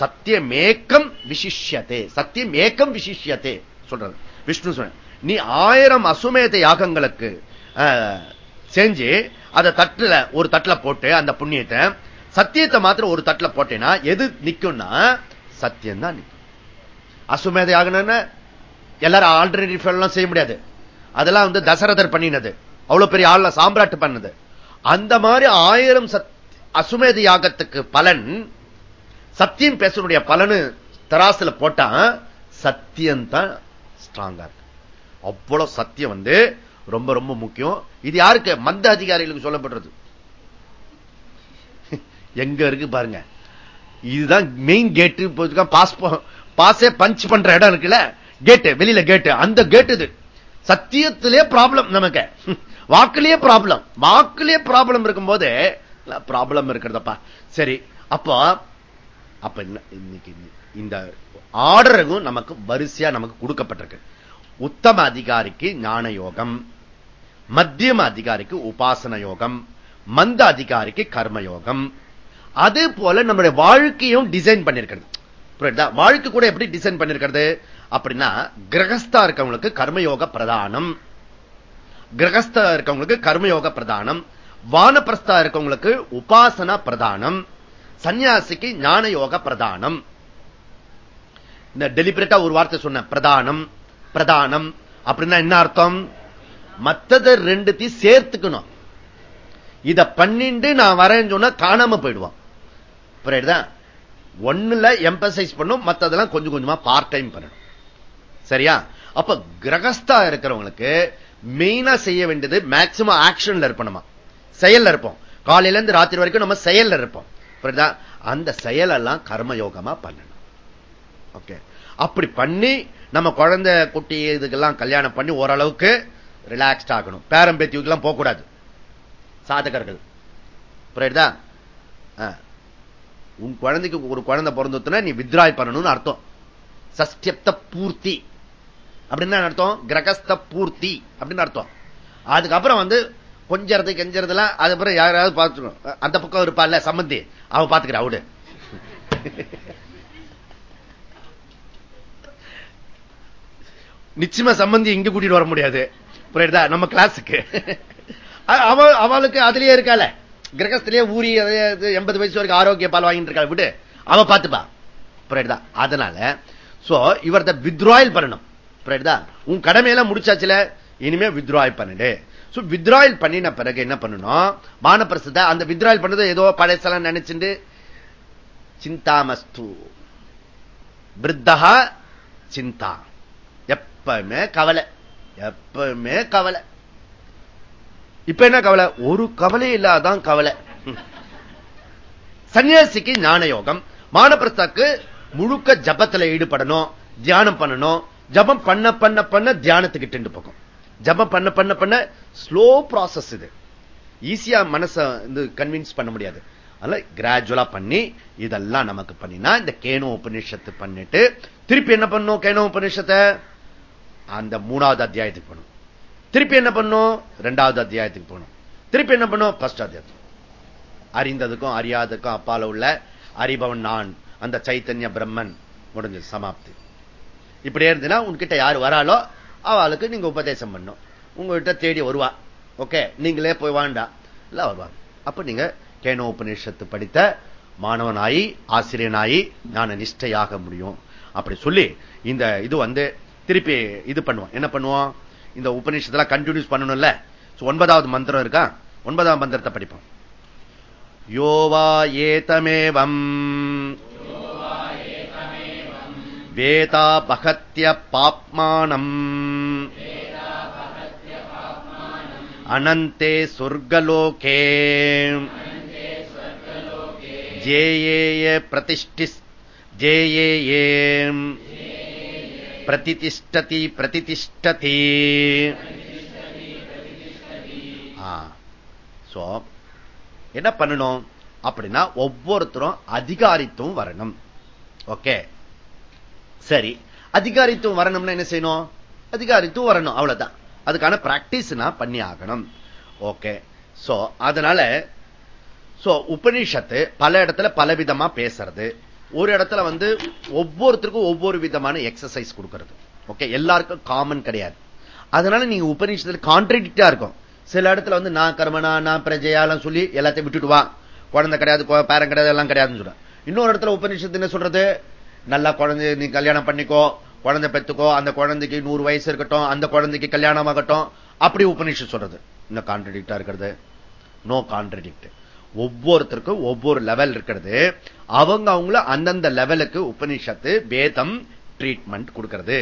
சத்தியமேக்கம் விசிஷ்யத்தே சத்தியம் ஏக்கம் விசிஷ்யத்தே சொல்றது. விஷ்ணு சொன்ன. நீ ஆயிரம் அசுமேத யாகங்களுக்கு செஞ்சு அதை தட்டுல ஒரு தட்டுல போட்டு அந்த புண்ணியத்தை சத்தியத்தை மாத்திரம் ஒரு தட்டுல போட்டேன்னா எது நிக்கும்னா சத்தியம் தான் நிற்கும் அசுமேதை யாகம்னா எல்லாரும் ஆல்ரெடி எல்லாம் செய்ய முடியாது. அதெல்லாம் வந்து தசரதர் பண்ணினது. அவ்வளவு பெரிய ஆள்ல சாம்ராட்டு பண்ணது. அந்த மாதிரி ஆயிரம் அசுமேத யாகத்துக்கு பலன் சத்தியம் பேசனுடைய பலனு தராசுல போட்டா சத்தியம் தான் ஸ்ட்ராங்கா இருக்கு. அவ்வளவு சத்தியம் வந்து ரொம்ப ரொம்ப முக்கியம். இது யாருக்கு? மந்த அதிகாரிகளுக்கு சொல்லப்படுறது. எங்க இருக்கு பாருங்க. இதுதான் மெயின் கேட்டு பாஸ் பாஸே பஞ்ச் பண்ற இடம் இருக்குல்ல? கேட்டு வெளியில கேட்டு அந்த கேட்டு இது. சத்தியத்திலே ப்ராப்ளம் நமக்கு. வாக்குலயே ப்ராப்ளம் வாக்குலயே ப்ராப்ளம் இருக்கும் போது ப்ராப்ளம் இருக்கிறதப்பா. சரி அப்போ அப்ப இன்னைக்கு இந்த ஆர்டரும் நமக்கு வரிசையா நமக்கு கொடுக்கப்பட்டிருக்கு. உத்தம அதிகாரிக்கு ஞான யோகம் மத்தியம அதிகாரிக்கு உபாசன யோகம் மந்த அதிகாரிக்கு கர்ம யோகம். அது போல நம்முடைய வாழ்க்கையும் டிசைன் பண்ணிருக்கிறது. வாழ்க்கை கூட எப்படி டிசைன் பண்ணிருக்கிறது? அப்படின்னா கிரகஸ்தா இருக்கவங்களுக்கு கர்மயோக பிரதானம். கிரகஸ்தா இருக்கவங்களுக்கு கர்மயோக பிரதானம். வானப்பிரஸ்தா இருக்கவங்களுக்கு உபாசனா பிரதானம். சன்னியாசிக்கு ஞான யோக பிரதானம். இந்த டெலிபரேட்டா ஒரு வார்த்தை சொன்ன பிரதானம் பிரதானம். அப்படின்னா என்ன அர்த்தம்? மத்தத ரெண்டுத்தையும் சேர்த்துக்கணும். இத பண்ணிட்டு நான் வரேன்னு சொன்னா காணாம போயிடுவான். புரியுதா? ஒண்ணுல எம்பசைஸ் பண்ணும் மத்ததெல்லாம் கொஞ்சம் கொஞ்சமா பார்ட் டைம் பண்ணணும். சரியா? அப்ப கிரகஸ்தா இருக்கிறவங்களுக்கு மெயினா செய்ய வேண்டியது மேக்சிமம் ஆக்ஷன்ல இருப்பணுமா? செயல்ல இருப்போம். காலையில இருந்து ராத்திரி வரைக்கும் நம்ம செயல்ல இருப்போம். புரியுதா? அந்த செயலெல்லாம் கர்மயோகமா பண்ணணும். ஓகே அப்படி பண்ணி நம்ம குழந்தை குட்டி இதுக்கெல்லாம் கல்யாணம் பண்ணி ஓரளவுக்கு ரிலாக்ஸ்ட் ஆகணும். பேரம்பேத்தியெல்லாம் போகக்கூடாது. சாதகர்கள். புரியுதா? உன் குழந்தைக்கு ஒரு குழந்தை பிறந்துனா நீ வித்ராய் பண்ணணும்னு அர்த்தம். சஸ்டியப்த பூர்த்தி. அப்படின்னு அர்த்தம்? கிரகஸ்த பூர்த்தி. அப்படின்னு அர்த்தம். அதுக்கப்புறம் வந்து கொஞ்சறது கெஞ்சறதுலாம் அதுக்கப்புறம் யாராவது பார்த்துக்கணும். அந்த பக்கம் இருப்பாள் சம்பந்தி. அவ பாத்துக்கிற அவடு நிச்சயமா சம்பந்தி இங்க கூட்டிட்டு வர முடியாது. புரியுதா? நம்ம கிளாஸுக்கு அவளுக்கு அதுலயே இருக்கால. கிரகஸ்திலேயே ஊறி எண்பது வயசு வரைக்கும் ஆரோக்கிய பால் வாங்கிட்டு இருக்கா விட்டு அவ பாத்துப்பா புரியுதா? அதனால சோ இவரத வித்ராயல் பண்ணணும். புரியுதா? உன் கடமையெல்லாம் முடிச்சாச்சுல இனிமே வித்ராயல் பண்ணிடு. வித்ராயல் பண்ணின பிறகு என்ன பண்ணணும்? மானப்பிரசத அந்த வித்ராயல் பண்ணது ஏதோ பழசெல்லாம் நினைச்சுட்டு சிந்தாமஸ்து. விருத்தகா சிந்தா. எப்பவுமே கவலை. எப்பவுமே கவலை. இப்ப என்ன கவலை? ஒரு கவலை இல்லாதான் கவலை. சன்னியாசிக்கு ஞான யோகம் மானப்பிரஸ்தாக்கு முழுக்க ஜபத்துல ஈடுபடணும் தியானம் பண்ணணும். ஜபம் பண்ண பண்ண பண்ண தியானத்துக்கிட்டு போகும் ஜபம் பண்ண பண்ண பண்ண ஸ்லோ ப்ராசஸ் இது. ஈஸியா மனச கன்வின்ஸ் பண்ண முடியாது. அதனால கிராஜுவலா பண்ணி இதெல்லாம் நமக்கு பண்ணினா இந்த கேனோ உபநிஷத்து பண்ணிட்டு திருப்பி என்ன பண்ணும் கேனோ உபநிஷத்தை அந்த மூணாவது அத்தியாயத்துக்கு போகணும். திருப்பி என்ன பண்ணும் ரெண்டாவது அத்தியாயத்துக்கு போகணும். திருப்பி என்ன பண்ணும் ஃபர்ஸ்ட் அத்தியாயத்துக்கு. அறிந்ததுக்கும் அறியாததுக்கும் அப்பால உள்ள அறிபவன் நான் அந்த சைத்தன்ய பிரம்மன். முடிஞ்சது சமாப்தி. இப்படி இருந்துன்னா உன்கிட்ட யார் வராலோ அவளுக்கு நீங்க உபதேசம் பண்ணும். உங்ககிட்ட தேடி வருவா. ஓகே நீங்களே போய் வாண்டா. இல்ல வருவாங்க அப்ப நீங்க கேனோ உபநிஷத்து படித்த மாணவனாயி ஆசிரியனாயி நான் நிஷ்டையாக முடியும். அப்படி சொல்லி இந்த இது வந்து திருப்பி இது பண்ணுவோம். என்ன பண்ணுவோம்? இந்த உபநிஷத்துல கண்டினியூஸ் பண்ணணும்ல. ஒன்பதாவது மந்திரம் இருக்கா? ஒன்பதாவது மந்திரத்தை படிப்போம். யோவா ஏதமேவம். வேதா பகத்திய பாப்மானம். அனந்தே சொர்க்கலோகே. ஜேயே பிரதிஷ்டி ஜேயே பிரதிதிஷ்டதி பிரதிதிஷ்டதி. என்ன பண்ணணும்? அப்படின்னா ஒவ்வொருத்தரும் அதிகாரித்துவம் வரணும். ஓகே. சரி. அதிகாரித்துவம் வரணும்னா என்ன செய்யணும்? அதிகாரித்துவம் வரணும். அவ்வளவுதான். அதுக்கான பிராக்டிஸ் நான் பண்ணி ஆகணும். ஓகே. சோ அதனால சோ உபனிஷத்து பல இடத்துல பலவிதமா பேசுறது. ஒரு இடத்துல வந்து ஒவ்வொருத்தருக்கும் ஒவ்வொரு விதமான எக்ஸசைஸ் கொடுக்கிறது. ஓகே எல்லாருக்கும் காமன் கிடையாது. அதனால நீங்க உபநிஷத்துல கான்ட்ரடிக்டா இருக்கும். சில இடத்துல வந்து நான் கர்மனா நான் பிரஜையாலாம் சொல்லி எல்லாத்தையும் விட்டுட்டு வா. குழந்தை கிடையாது பேரன் கிடையாது எல்லாம் கிடையாதுன்னு சொல்ற இன்னொரு இடத்துல உபநிஷத்து என்ன சொல்றது? நல்லா குழந்தை நீ கல்யாணம் பண்ணிக்கோ. குழந்தை பெத்துக்கோ. அந்த குழந்தைக்கு நூறு வயசு இருக்கட்டும். அந்த குழந்தைக்கு கல்யாணம் ஆகட்டும் அப்படி உபநிஷம் சொல்றது. இன்னும் கான்ட்ரடிக்டா இருக்கிறது. நோ கான்ட்ரடிக்ட் ஒவ்வொருத்தருக்கும் ஒவ்வொரு லெவல் இருக்கிறது. அவங்க அவங்கள அந்தந்த லெவலுக்கு உபநிஷத்து வேதம் ட்ரீட்மெண்ட் கொடுக்கிறது.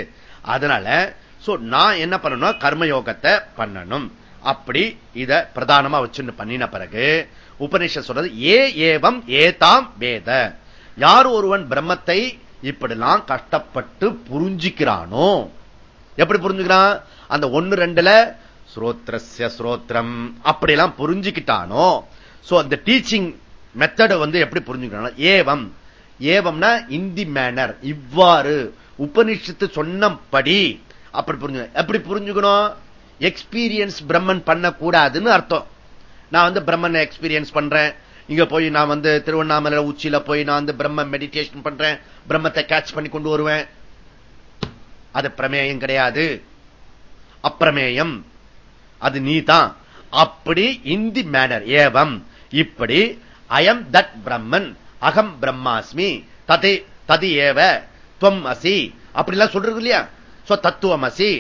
அதனால நான் என்ன பண்ணணும் கர்மயோகத்தை பண்ணணும். அப்படி இத பிரதானமா வச்சுன்னு பண்ணின பிறகு உபநிஷ சொல்றது ஏ ஏவம் ஏதாம் வேத. யார் ஒருவன் பிரம்மத்தை இப்படிலாம் கஷ்டப்பட்டு புரிஞ்சுக்கிறானோ எப்படி புரிஞ்சுக்கிறான்? அந்த ஒன்னு ரெண்டுல ஸ்ரோத்ரஸ்ய ஸ்ரோத்ரம். அப்படிலாம் புரிஞ்சுக்கிட்டானோ சோ அந்த டீச்சிங் மெத்தட வந்து எப்படி புரிஞ்சுக்கணும் ஏவம். ஏவம்னா இந்தி மேனர் இவ்வாறு. உபனிஷத்து சொன்னபடி அப்படி புரிஞ்சு எப்படி புரிஞ்சுக்கணும்? எக்ஸ்பீரியன்ஸ் பிரம்மன் பண்ணக்கூடாதுன்னு அர்த்தம். நான் வந்து பிரம்மன் எக்ஸ்பீரியன்ஸ் பண்றேன். இங்க போய் நான் வந்து திருவண்ணாமலை உச்சியில போய் நான் வந்து பிரம்ம மெடிடேஷன் பண்றேன். பிரம்மத்தை கேட்ச் பண்ணி கொண்டு வருவேன். அது பிரமேயம் கிடையாது. அப்பிரமேயம். அது நீ தான் அப்படி இந்தி மேனர் ஏவம். இப்படி அயம் தட் பிரம்மன் அகம் பிரம்மாஸ்மி ததே தது ஏவ துவம் அசி அப்படிலாம் சொல்றது இல்லையா? சோ தத்துவம் அசி.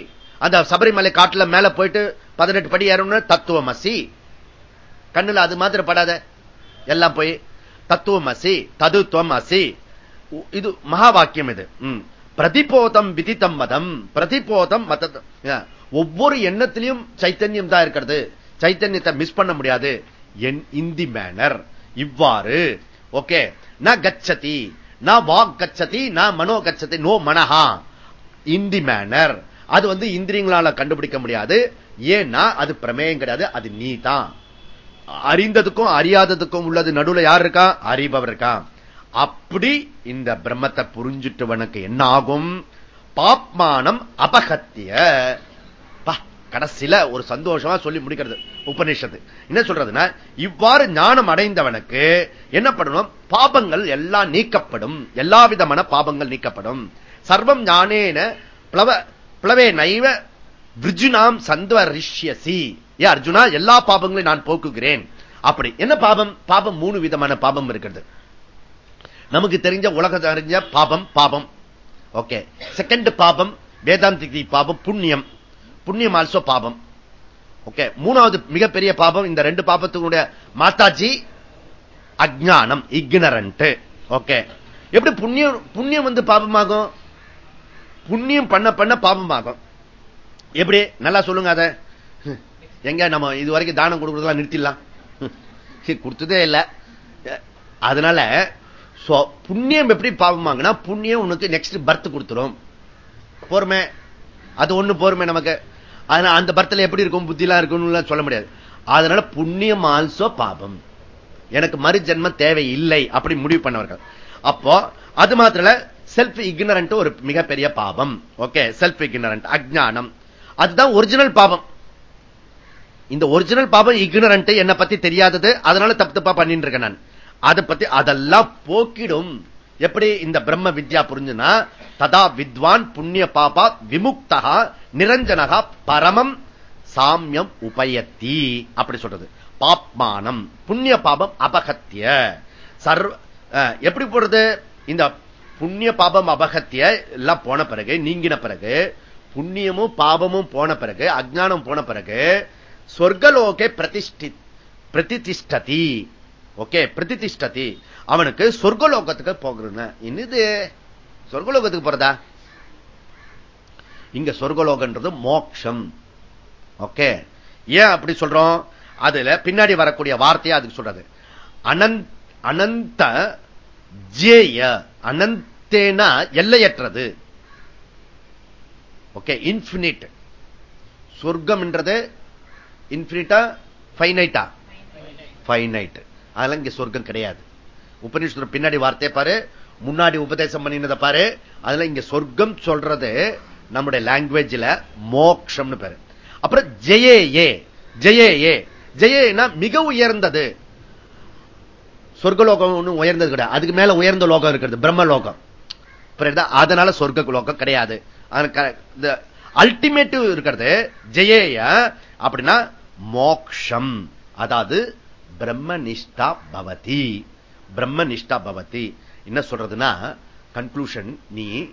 அந்த சபரிமலை காட்டுல மேல போயிட்டு பதினெட்டு படி ஏறணும் தத்துவம் அசி. கண்ணுல அது மாதிரி படாத. எல்லாம் போய் தத்துவம் அசி ததுத்துவம் அசி. இது மகா வாக்கியம் இது பிரதிபோதம் விதித்தம் மதம். பிரதிபோதம் மத ஒவ்வொரு எண்ணத்திலையும் சைத்தன்யம் தான் இருக்கிறது. சைத்தன்யத்தை மிஸ் பண்ண முடியாது. என் இந்தி மேனர் இவ்வாறு. ஓகே ந கச்சதி. ந வாக் கச்சதி ந மனோ கச்சதி நோ மனஹா. இந்தி மேனர் அது வந்து இந்திரியங்களால கண்டுபிடிக்க முடியாது. ஏன்னா அது பிரமேயம் கிடையாது அது நீ தான் அறிந்ததுக்கும் அறியாததுக்கும் உள்ளது நடுவில் யார் இருக்கா? அறிபவர் இருக்கா? அப்படி இந்த பிரம்மத்தை புரிஞ்சுட்டவனுக்கு என்ன ஆகும் பாப்மானம் அபகத்திய. கடைசியில ஒரு சந்தோஷமா சொல்லி முடிக்கிறது உபநிஷத்து. என்ன சொல்றதுன்னா இவ்வாறு ஞானம் அடைந்தவனுக்கு என்ன பண்ணணும்? பாபங்கள் எல்லாம் நீக்கப்படும். எல்லா விதமான பாபங்கள் நீக்கப்படும். சர்வம் ஞானேன பிளவ பிளவே நைவ விர்ஜுனாம் சந்தவரிஷ்யசி ஏ அர்ஜுனா எல்லா பாபங்களையும் நான் போக்குகிறேன். அப்படி என்ன பாபம்? பாபம் மூணு விதமான பாபம் இருக்கிறது. நமக்கு தெரிஞ்ச உலக தெரிஞ்ச பாபம் பாபம். ஓகே. செகண்ட் பாபம் வேதாந்திக் பாபம் புண்ணியம். புண்ணியம் ஆல்சோ பாபம். ஓகே மூணாவது மிகப்பெரிய பாபம் இந்த ரெண்டு பாபத்துக்குடைய மாதாஜி அஜானம் இக்னரண்ட் ஓகே எப்படி புண்ணியம் புண்ணியம் வந்து பாபமாகும்? புண்ணியம் பண்ண பண்ண பாபமாகும். எப்படி? நல்லா சொல்லுங்க அத. எங்க நம்ம இது வரைக்கும் தானம் கொடுக்கறதெல்லாம் நிறுத்திடலாம். கொடுத்ததே இல்லை. அதனால புண்ணியம் எப்படி பாவமாங்கன்னா புண்ணியம் உனக்கு நெக்ஸ்ட் பர்த் கொடுத்துரும். பொறுமை. அது ஒண்ணு பொறுமை நமக்கு. அதனால அந்த பர்த்தில் எப்படி இருக்கும்? புத்திலாம் இருக்கும்னு சொல்ல முடியாது. அதனால புண்ணியம் ஆல்சோ பாபம். எனக்கு மறு ஜென்ம தேவை இல்லை அப்படி முடிவு பண்ணவர்கள். அப்போ அது மாத்திர செல்ஃப் இக்னரண்ட் ஒரு மிகப்பெரிய பாபம். ஓகே செல்ஃப் இக்னரண்ட் அஜானம் அதுதான் ஒரிஜினல் பாபம். இந்த ஒரிஜினல் பாபம் இக்னரண்ட் என்ன பத்தி தெரியாதது அதனால தப்பு தப்பா பண்ணிட்டு இருக்கேன் நான். அதை பத்தி அதெல்லாம் போக்கிடும். எப்படி இந்த பிரம்ம வித்யா புரிஞ்சுனா ததா வித்வான் புண்ணிய பாபா விமுக்தகா நிரஞ்சனகா பரமம் சாமியம் உபயத்தி அப்படி சொல்றது. பாப்மானம் புண்ணிய பாபம் அபகத்திய. சர்வ எப்படி போடுறது? இந்த புண்ணிய பாபம் அபகத்திய எல்லாம் போன பிறகு நீங்கின பிறகு புண்ணியமும் பாபமும் போன பிறகு அஜானம் போன பிறகு சொர்க்கலோகே பிரதிஷ்டி பிரதிதிஷ்டதி ஓகே பிரதிதிஷ்டதி அவனுக்கு சொர்க்கலோகத்துக்கு போகிறேன் என்னது? சொர்க்கலோகத்துக்கு போறதா? இங்க சொர்க்கலோகன்றது மோக்ஷம். ஓகே? ஏன் அப்படி சொல்றோம்? அதுல பின்னாடி வரக்கூடிய வார்த்தையா அதுக்கு சொல்றது. அனந்த் அனந்த ஜேய அனந்தேனா எல்லையற்றது. ஓகே? இன்பினிட் சொர்க்கம் என்றது இன்பினிட்டா ஃபைனைட்டா ஃபைனைட் அதெல்லாம் இங்க சொர்க்கம் கிடையாது. உபநிஷத்து பின்னாடி வார்த்தை பாரு முன்னாடி உபதேசம் பண்ணினதை பாரு. அதுல இங்க சொர்க்கம் சொல்றது நம்முடைய லாங்குவேஜ்ல மோக்ஷம்னு பேரு. அப்புறம் ஜெயே ஏ ஜெயே ஏ ஜெயேனா மிக உயர்ந்தது. சொர்க்கலோகம் ஒன்றும் உயர்ந்தது கிடையாது. அதுக்கு மேல உயர்ந்த லோகம் இருக்கிறது பிரம்ம லோகம் அதனால சொர்க்க லோகம் கிடையாது. அல்டிமேட்டிவ் இருக்கிறது ஜெயேய அப்படின்னா மோக்ஷம். அதாவது பிரம்ம நிஷ்டா பவதி. பிரம்ம நிஷ்டா பவதி. என்ன சொல்றதுன்னா கன்க்ளூஷன் நீ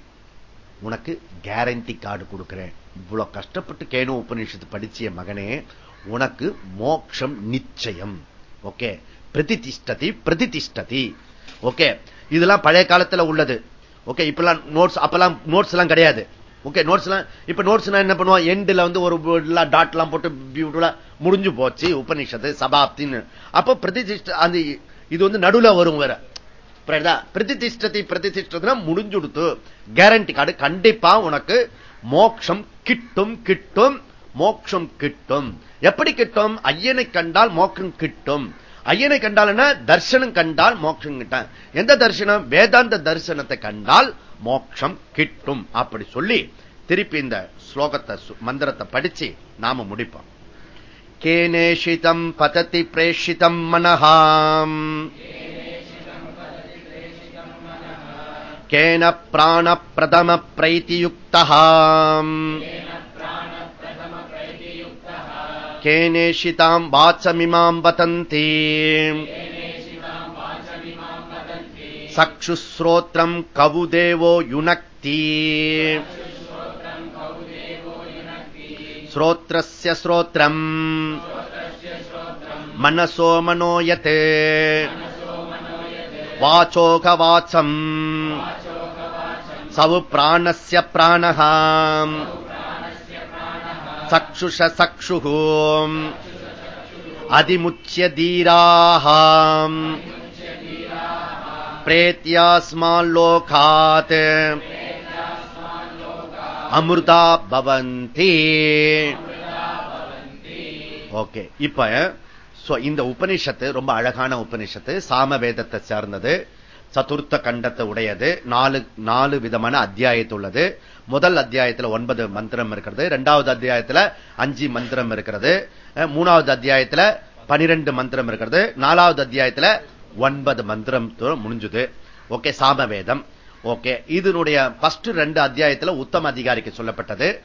உனக்கு கேரண்டி கார்டு கொடுக்கிறேன். இவ்வளவு கஷ்டப்பட்டு கேனோ உபநிஷத்து படிச்சிய மகனே உனக்கு மோட்சம் நிச்சயம். ஓகே? பிரதிதிஷ்டதி பிரதிதிஷ்டதி ஓகே? இதெல்லாம் பழைய காலத்துல உள்ளது. ஓகே? இப்பெல்லாம் நோட்ஸ் அப்பெல்லாம் நோட்ஸ் எல்லாம் கிடையாது. ஓகே? நோட்ஸ் எல்லாம் இப்ப நோட்ஸ் என்ன பண்ணுவோம்? எண்ட்ல வந்து ஒரு டாட் எல்லாம் போட்டு பியூட்டிஃபுல்லா முடிஞ்சு போச்சு. உபநிஷத்து சபாப்தின்னு. அப்ப பிரதிஷ்ட அந்த இது வந்து நடுவுல வரும் வேற. பிரதிதிஷ்டத்தை பிரதிஷ்டத்தை முடிஞ்சுடுத்து. கேரண்டி கார்டு கண்டிப்பா உனக்கு மோட்சம் கிட்டும் கிட்டும் மோட்சம் கிட்டும். எப்படி கிட்டும்? ஐயனை கண்டால் மோக்கம் கிட்டும். ஐயனை கண்டால் என்ன தர்சனம் கண்டால் மோட்சம் கிட்டான். எந்த தர்சனம் வேதாந்த தரிசனத்தை கண்டால் மோட்சம் கிட்டும். அப்படி சொல்லி திருப்பி இந்த ஸ்லோகத்தை மந்திரத்தை படிச்சு நாம முடிப்போம். கேனேஷிதம் பததி பிரேஷிதம் மனஹாம் கேன பிராண பிரதம பிரைத்தியுக்தா கேனேஷிதாம் வாச்சமிமாம் வதந்தி சக்ஷுஸ்ரோத்திரம் கவுதேவோ யுனக்தி श्रोत्रस्य श्रोत्रम् मनसो मनोयत् वाचोकवाचम् सौ प्राणस्य प्राणः चक्षुष चक्षुः अधिमुच्य धीराः प्रेत्यास्माल्लोकात् அமிர்தா பவந்தி. ஓகே இப்ப இந்த உபனிஷத்து ரொம்ப அழகான உபனிஷத்து சாம வேதத்தை சேர்ந்தது சதுர்த்த கண்டத்தை உடையது நாலு நாலு விதமான அத்தியாயத்து உள்ளது. முதல் அத்தியாயத்துல ஒன்பது மந்திரம் இருக்கிறது இரண்டாவது அத்தியாயத்துல அஞ்சு மந்திரம் இருக்கிறது மூணாவது அத்தியாயத்துல பனிரெண்டு மந்திரம் இருக்கிறது நாலாவது அத்தியாயத்துல ஒன்பது மந்திரம் முடிஞ்சது. ஓகே சாமவேதம் ஓகே இதனுடைய பஸ்ட் ரெண்டு அத்தியாயத்தில் உத்தம அதிகாரிக்கு சொல்லப்பட்டது.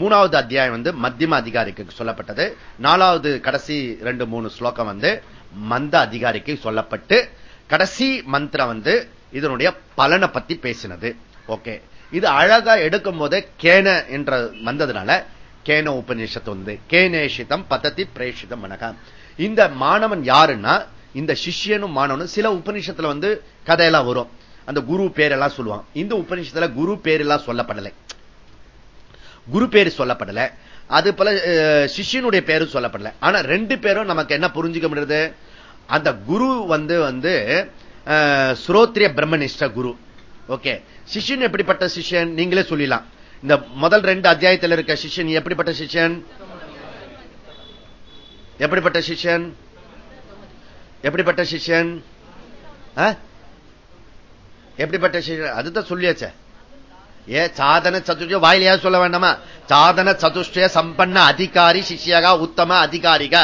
மூணாவது அத்தியாயம் வந்து மத்தியம அதிகாரிக்கு சொல்லப்பட்டது. நாலாவது கடைசி ரெண்டு மூணு ஸ்லோகம் வந்து மந்த அதிகாரிக்கு சொல்லப்பட்டு கடைசி மந்திரம் வந்து இதனுடைய பலனை பத்தி பேசினது. ஓகே இது அழகா எடுக்கும் போது கேன என்ற வந்ததுனால கேன உபநிஷத்து வந்து கேனேஷிதம் பதத்தி பிரேஷிதம் வணக்கம் இந்த மாணவன் யாருன்னா இந்த சிஷியனும் மாணவனும் சில உபநிஷத்துல வந்து கதையெல்லாம் வரும். அந்த குரு பேரெல்லாம் சொல்லுவான். இந்த உபநிஷத்துல குரு பேரெல்லாம் சொல்லப்படலை. குரு பேர் சொல்லப்படல. அது போல சிஷியனுடைய பேரும் சொல்லப்படல. ஆனா ரெண்டு பேரும் நமக்கு என்ன புரிஞ்சுக்க முடியுது? அந்த குரு வந்து வந்து ஸ்ரோத்ரிய பிரம்மனிஷ்ட குரு. ஓகே. சிஷியன் எப்படிப்பட்ட சிஷியன்? நீங்களே சொல்லிடலாம். இந்த முதல் ரெண்டு அத்தியாயத்தில் இருக்க சிஷியன் எப்படிப்பட்ட சிஷியன்? எப்படிப்பட்ட சிஷியன்? எப்படிப்பட்ட சிஷியன்? எப்படிப்பட்ட சரீரம் அதுதான் சொல்லியாச்சே. ஏ சாதன சதுஷ்ட வாயிலையா சொல்ல வேண்டாமா? சாதன சதுஷ்டய சம்பன்ன அதிகாரி சிஷியகா உத்தம அதிகாரிகா.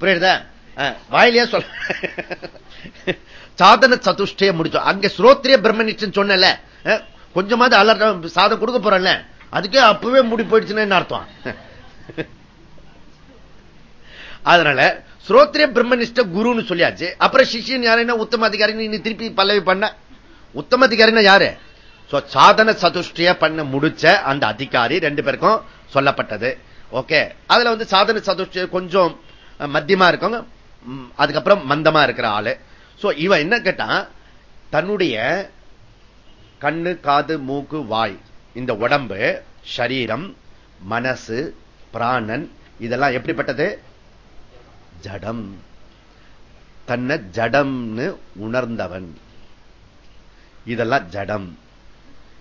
புரியுதா? வாயிலையா சொல்ல சாதன சதுஷ்டய முடிச்சோம் அங்க ஸ்ரோத்ரிய பிரம்மனிச்சன் சொன்னல கொஞ்சமாவது அலர்ட் சாதம் கொடுக்க போறல அதுக்கே அப்பவே முடி போயிடுச்சுன்னு அர்த்தம்? அதனால ஸ்ரோத்ரிய பிரம்மனிஷ்ட குருன்னு சொல்லியாச்சு. அப்புறம் சிஷியன் யாருன்னா உத்தம அதிகாரி நீ திருப்பி பல்லவி பண்ண? உத்தம அதிகாரின்னா யாரு? சாதன சதுஷ்டிய பண்ண முடிச்ச அந்த அதிகாரி ரெண்டு பேருக்கும் சொல்லப்பட்டது. ஓகே. அதுல வந்து சாதன சதுஷ்டிய கொஞ்சம் மத்தியமா இருக்கவங்க அதுக்கப்புறம் மந்தமா இருக்கிற ஆளு. சோ இவன் என்ன கேட்டான் தன்னுடைய கண்ணு காது மூக்கு வாய் இந்த உடம்பு சரீரம் மனசு பிராணன் இதெல்லாம் எப்படிப்பட்டது? ஜடம். தன்னை ஜடம்னு உணர்ந்தவன். இதெல்லாம் ஜடம்.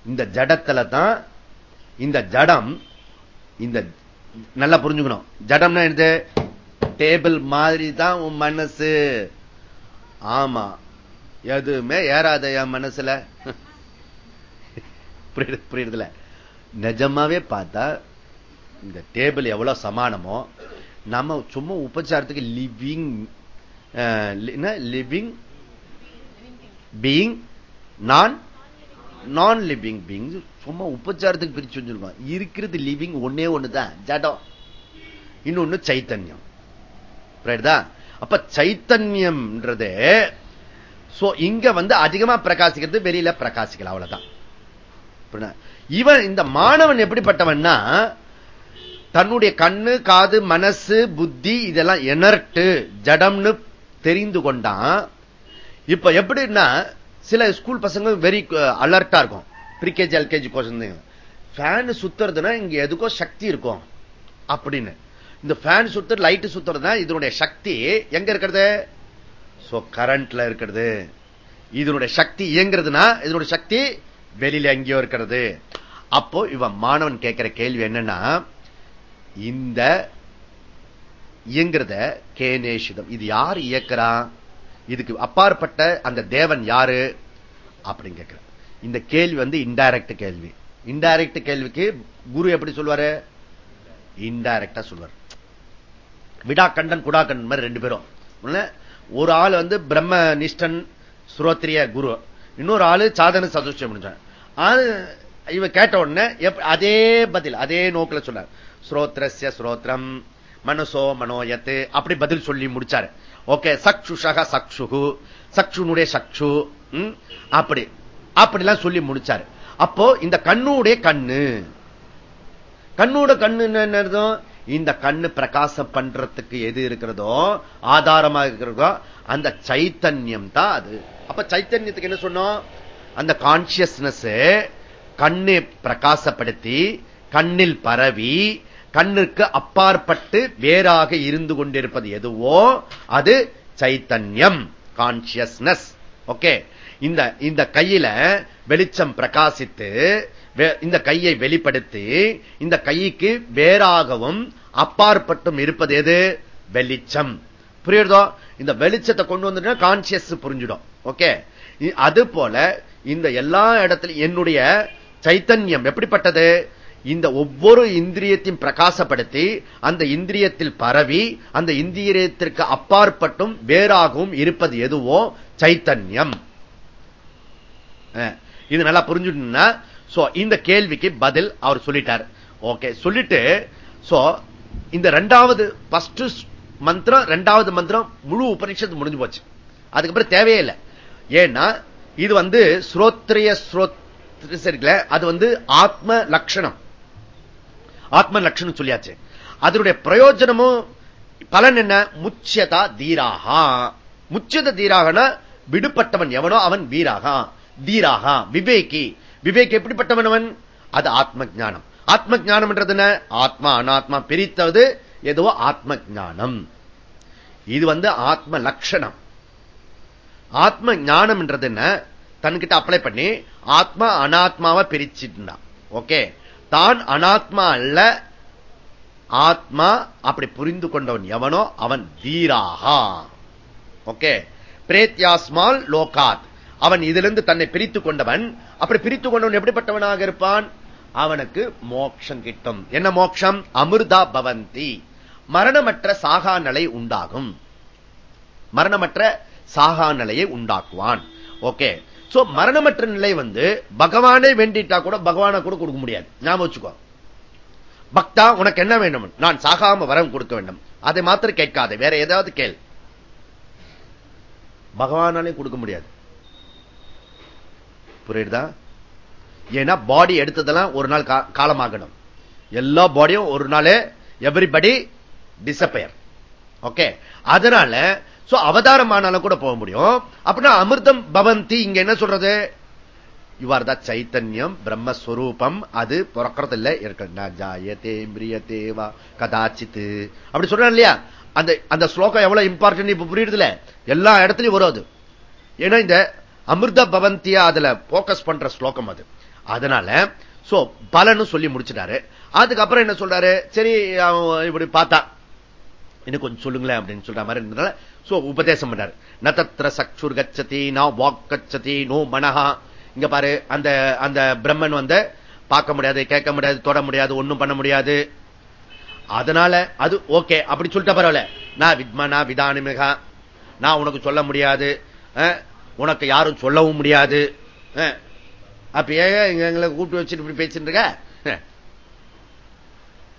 இந்த ஜடத்துல தான் இந்த ஜடம் இந்த நல்லா புரிஞ்சுக்கணும். ஜடம்னா என்னது? டேபிள் மாதிரி தான் உன் மனசு. ஆமா. எதுவுமே ஏறாத என் மனசுல. புரியுதுல? நிஜமாவே பார்த்தா இந்த டேபிள் எவ்வளவு சமானமோ நம்ம சும்மா உபச்சாரத்துக்கு லிவிங் லிவிங் பீயிங் நான் நான் லிவிங் பீயிங் சும்மா உபச்சாரத்துக்கு பிரிச்சு வச்சிருக்கோம். இருக்கிறது லிவிங் ஒன்னே ஒண்ணுதான். ஜடம் இன்னொன்னு சைத்தன்யம். அப்ப சைத்தன்யம்ன்றது இங்க வந்து அதிகமா பிரகாசிக்கிறது வெளியில பிரகாசிக்கலாம் அவ்வளவுதான். இவன் இந்த மாணவன் எப்படிப்பட்டவன்னா தன்னுடைய கண்ணு காது மனசு புத்தி இதெல்லாம் எனர்ட்டு ஜடம்னு தெரிந்து கொண்டான் இப்ப எப்படின்னா சில ஸ்கூல் பசங்க வெரி அலர்ட்டா இருக்கும். பிரிகேஜி எல்கேஜி கோஷன் ஃபேன் சுத்துறதுன்னா இங்க எதுக்கோ சக்தி இருக்கும். அப்படின்னு. இந்த ஃபேன் சுத்து லைட் சுத்துறதுனா இதனுடைய சக்தி எங்க இருக்கிறது? கரண்ட்ல இருக்கிறது. இதனுடைய சக்தி இயங்குறதுனா இதனுடைய சக்தி வெளியில எங்கேயோ இருக்கிறது. அப்போ இவன் மாணவன் கேட்கிற கேள்வி என்னன்னா இந்த இயங்கிறத கேனேஷிதம் இது யார் இயக்கிறான் இதுக்கு அப்பாற்பட்ட அந்த தேவன் யாரு? அப்படின்னு கேட்கிற இந்த கேள்வி வந்து இன்டைரக்ட் கேள்வி. இன்டைரக்ட் கேள்விக்கு குரு எப்படி சொல்லுவாரு இன்டைரக்டா கண்டன் விடாக்கண்டன் குடாக்கண்டன் மாதிரி ரெண்டு பேரும். ஒரு ஆள் வந்து பிரம்ம நிஷ்டன் சுரோத்திரிய குரு. இன்னொரு ஆளு சாதன சதுஷ்டம் இவ கேட்ட உடனே அதே பதில் அதே நோக்கில் சொன்னார். ஸ்ரோத்ரஸ்ய ஸ்ரோத்ரம். மனசோ மனோயத்து. அப்படி பதில் சொல்லி முடிச்சாரு. ஓகே சக்ஷுஷக சக்ஷுகு. சக்ஷுனுடைய சக்ஷு. அப்படி. அப்படிலாம் சொல்லி முடிச்சாரு. அப்போ இந்த கண்ணுடைய கண்ணு. கண்ணோட கண்ணு என்ன இந்த கண்ணு பிரகாசம் பண்றதுக்கு எது இருக்கிறதோ ஆதாரமாக இருக்கிறதோ அந்த சைத்தன்யம் தான் அது. அப்ப சைத்தன்யத்துக்கு என்ன சொன்னோம்? அந்த கான்சியஸ்னஸ் கண்ணை பிரகாசப்படுத்தி கண்ணில் பரவி கண்ணுக்கு அப்பாற்பட்டு வேறாக இருந்து கொண்டிருப்பது எதுவோ அது சைத்தன்யம் கான்சியஸ்னஸ் ஓகே இந்த இந்த கையில வெளிச்சம் பிரகாசித்து இந்த கையை வெளிப்படுத்தி இந்த கைக்கு வேறாகவும் அப்பாற்பட்டும் இருப்பது எது? வெளிச்சம். புரியுறதோ? இந்த வெளிச்சத்தை கொண்டு வந்துட்டா கான்சியஸ் புரிஞ்சிடும். ஓகே அது போல இந்த எல்லா இடத்துலையும் என்னுடைய சைத்தன்யம் எப்படிப்பட்டது? இந்த ஒவ்வொரு இந்திரியத்தையும் பிரகாசப்படுத்தி அந்த இந்திரியத்தில் பரவி அந்த இந்திரியத்திற்கு அப்பாற்பட்டும் வேறாகவும் இருப்பது எதுவோ? சைத்தன்யம். இது நல்லா புரிஞ்சுட்டா இந்த கேள்விக்கு பதில் அவர் சொல்லிட்டார். ஓகே சொல்லிட்டு இந்த ரெண்டாவது பஸ்ட் மந்திரம் ரெண்டாவது மந்திரம் முழு உபனிஷத்து முடிஞ்சு போச்சு. அதுக்கப்புறம் தேவையில்லை ஏன்னா இது வந்து ஸ்ரோத்ரிய ஸ்ரோத்ரில அது வந்து ஆத்ம லட்சணம் ஆத்ம லட்சணம் சொல்லியாச்சு. அதனுடைய பிரயோஜனமும் பலன் என்ன? முச்சியதா தீராகா. முச்சத தீராகனா விடுபட்டவன் எவனோ அவன் வீராகா. தீராகா விவேகி. விவேக் எப்படிப்பட்டவன் அவன்? அது ஆத்ம ஜானம் ஆத்ம ஜானம் என்றது என்ன? ஆத்மா அனாத்மா பிரித்தது எதுவோ ஆத்ம ஜானம் இது வந்து ஆத்ம லட்சணம் ஆத்ம ஞானம் என்றது என்ன? தன்கிட்ட அப்ளை பண்ணி ஆத்மா அனாத்மாவை பிரிச்சுட்டான். ஓகே தான் அனாத்மா அல்ல. ஆத்மா அப்படி புரிந்து கொண்டவன் எவனோ அவன் தீராகா ஓகே? பிரேத்யாஸ்மால் லோகாத். அவன் இதிலிருந்து தன்னை பிரித்துக் கொண்டவன். அப்படி பிரித்துக் கொண்டவன் எப்படிப்பட்டவனாக இருப்பான்? அவனுக்கு மோட்சம் கிட்டும். என்ன மோட்சம் அமிர்தா பவந்தி. மரணமற்ற சாகா நிலை உண்டாகும். மரணமற்ற சாகா நிலையை உண்டாக்குவான். ஓகே? சோ மரணமற்ற நிலை வந்து பகவானே வேண்டிட்டா கூட பகவான கூட கொடுக்க முடியாது. ஞாபகம் வச்சுக்கோ. பக்தா உனக்கு என்ன வேண்டும் நான் சாகாம வரம் கொடுக்க வேண்டும். அதை மாத்திரம் கேட்காத. வேற ஏதாவது கேள். பகவானாலே கொடுக்க முடியாது. புரியுதா? ஏன்னா பாடி எடுத்ததெல்லாம் ஒரு நாள் காலமாகணும். எல்லா பாடியும் ஒரு நாள் எவ்ரிபடி டிசப்பயர் ஓகே அதனால அவதாரமானாலும் கூட போக முடியும். அப்படின்னா அமிர்தம் பவந்தி இங்க என்ன சொல்றது? இவ்வாறு தான் சைத்தன்யம் பிரம்மஸ்வரூபம் அது பிறக்கிறது இல்ல இருக்கா கதாச்சித்து அப்படி சொல்றேன் இல்லையா? அந்த அந்த ஸ்லோகம் எவ்வளவு இம்பார்ட்டன் இப்ப புரியுது எல்லா இடத்துலயும் வரும் அது. ஏன்னா இந்த அமிர்த பவந்தியா அதுல போக்கஸ் பண்ற ஸ்லோகம் அது. அதனால சோ பலன்னு சொல்லி முடிச்சிட்டாரு. அதுக்கப்புறம் என்ன சொல்றாரு? சரி இப்படி பார்த்தா இன்னும் கொஞ்சம் சொல்லுங்களேன் அப்படின்னு சொல்ற மாதிரி இருந்ததுனால சோ உபதேசம் பண்ணாரு நதத்திர சக்ஷுர் கச்சதி நா வாக் கச்சதி நோ மனஹா. இங்க பாரு அந்த அந்த பிரம்மன் வந்து பார்க்க முடியாது கேட்க முடியாது தொட முடியாது ஒண்ணும் பண்ண முடியாது. அதனால அது ஓகே அப்படி சொல்லிட்ட பரவாயில்ல. நான் வித்மனா விதானிமிகா நான் உனக்கு சொல்ல முடியாது. உனக்கு யாரும் சொல்லவும் முடியாது. அப்ப ஏன் எங்களை கூப்பிட்டு வச்சுட்டு இப்படி பேசிட்டு இருக்க?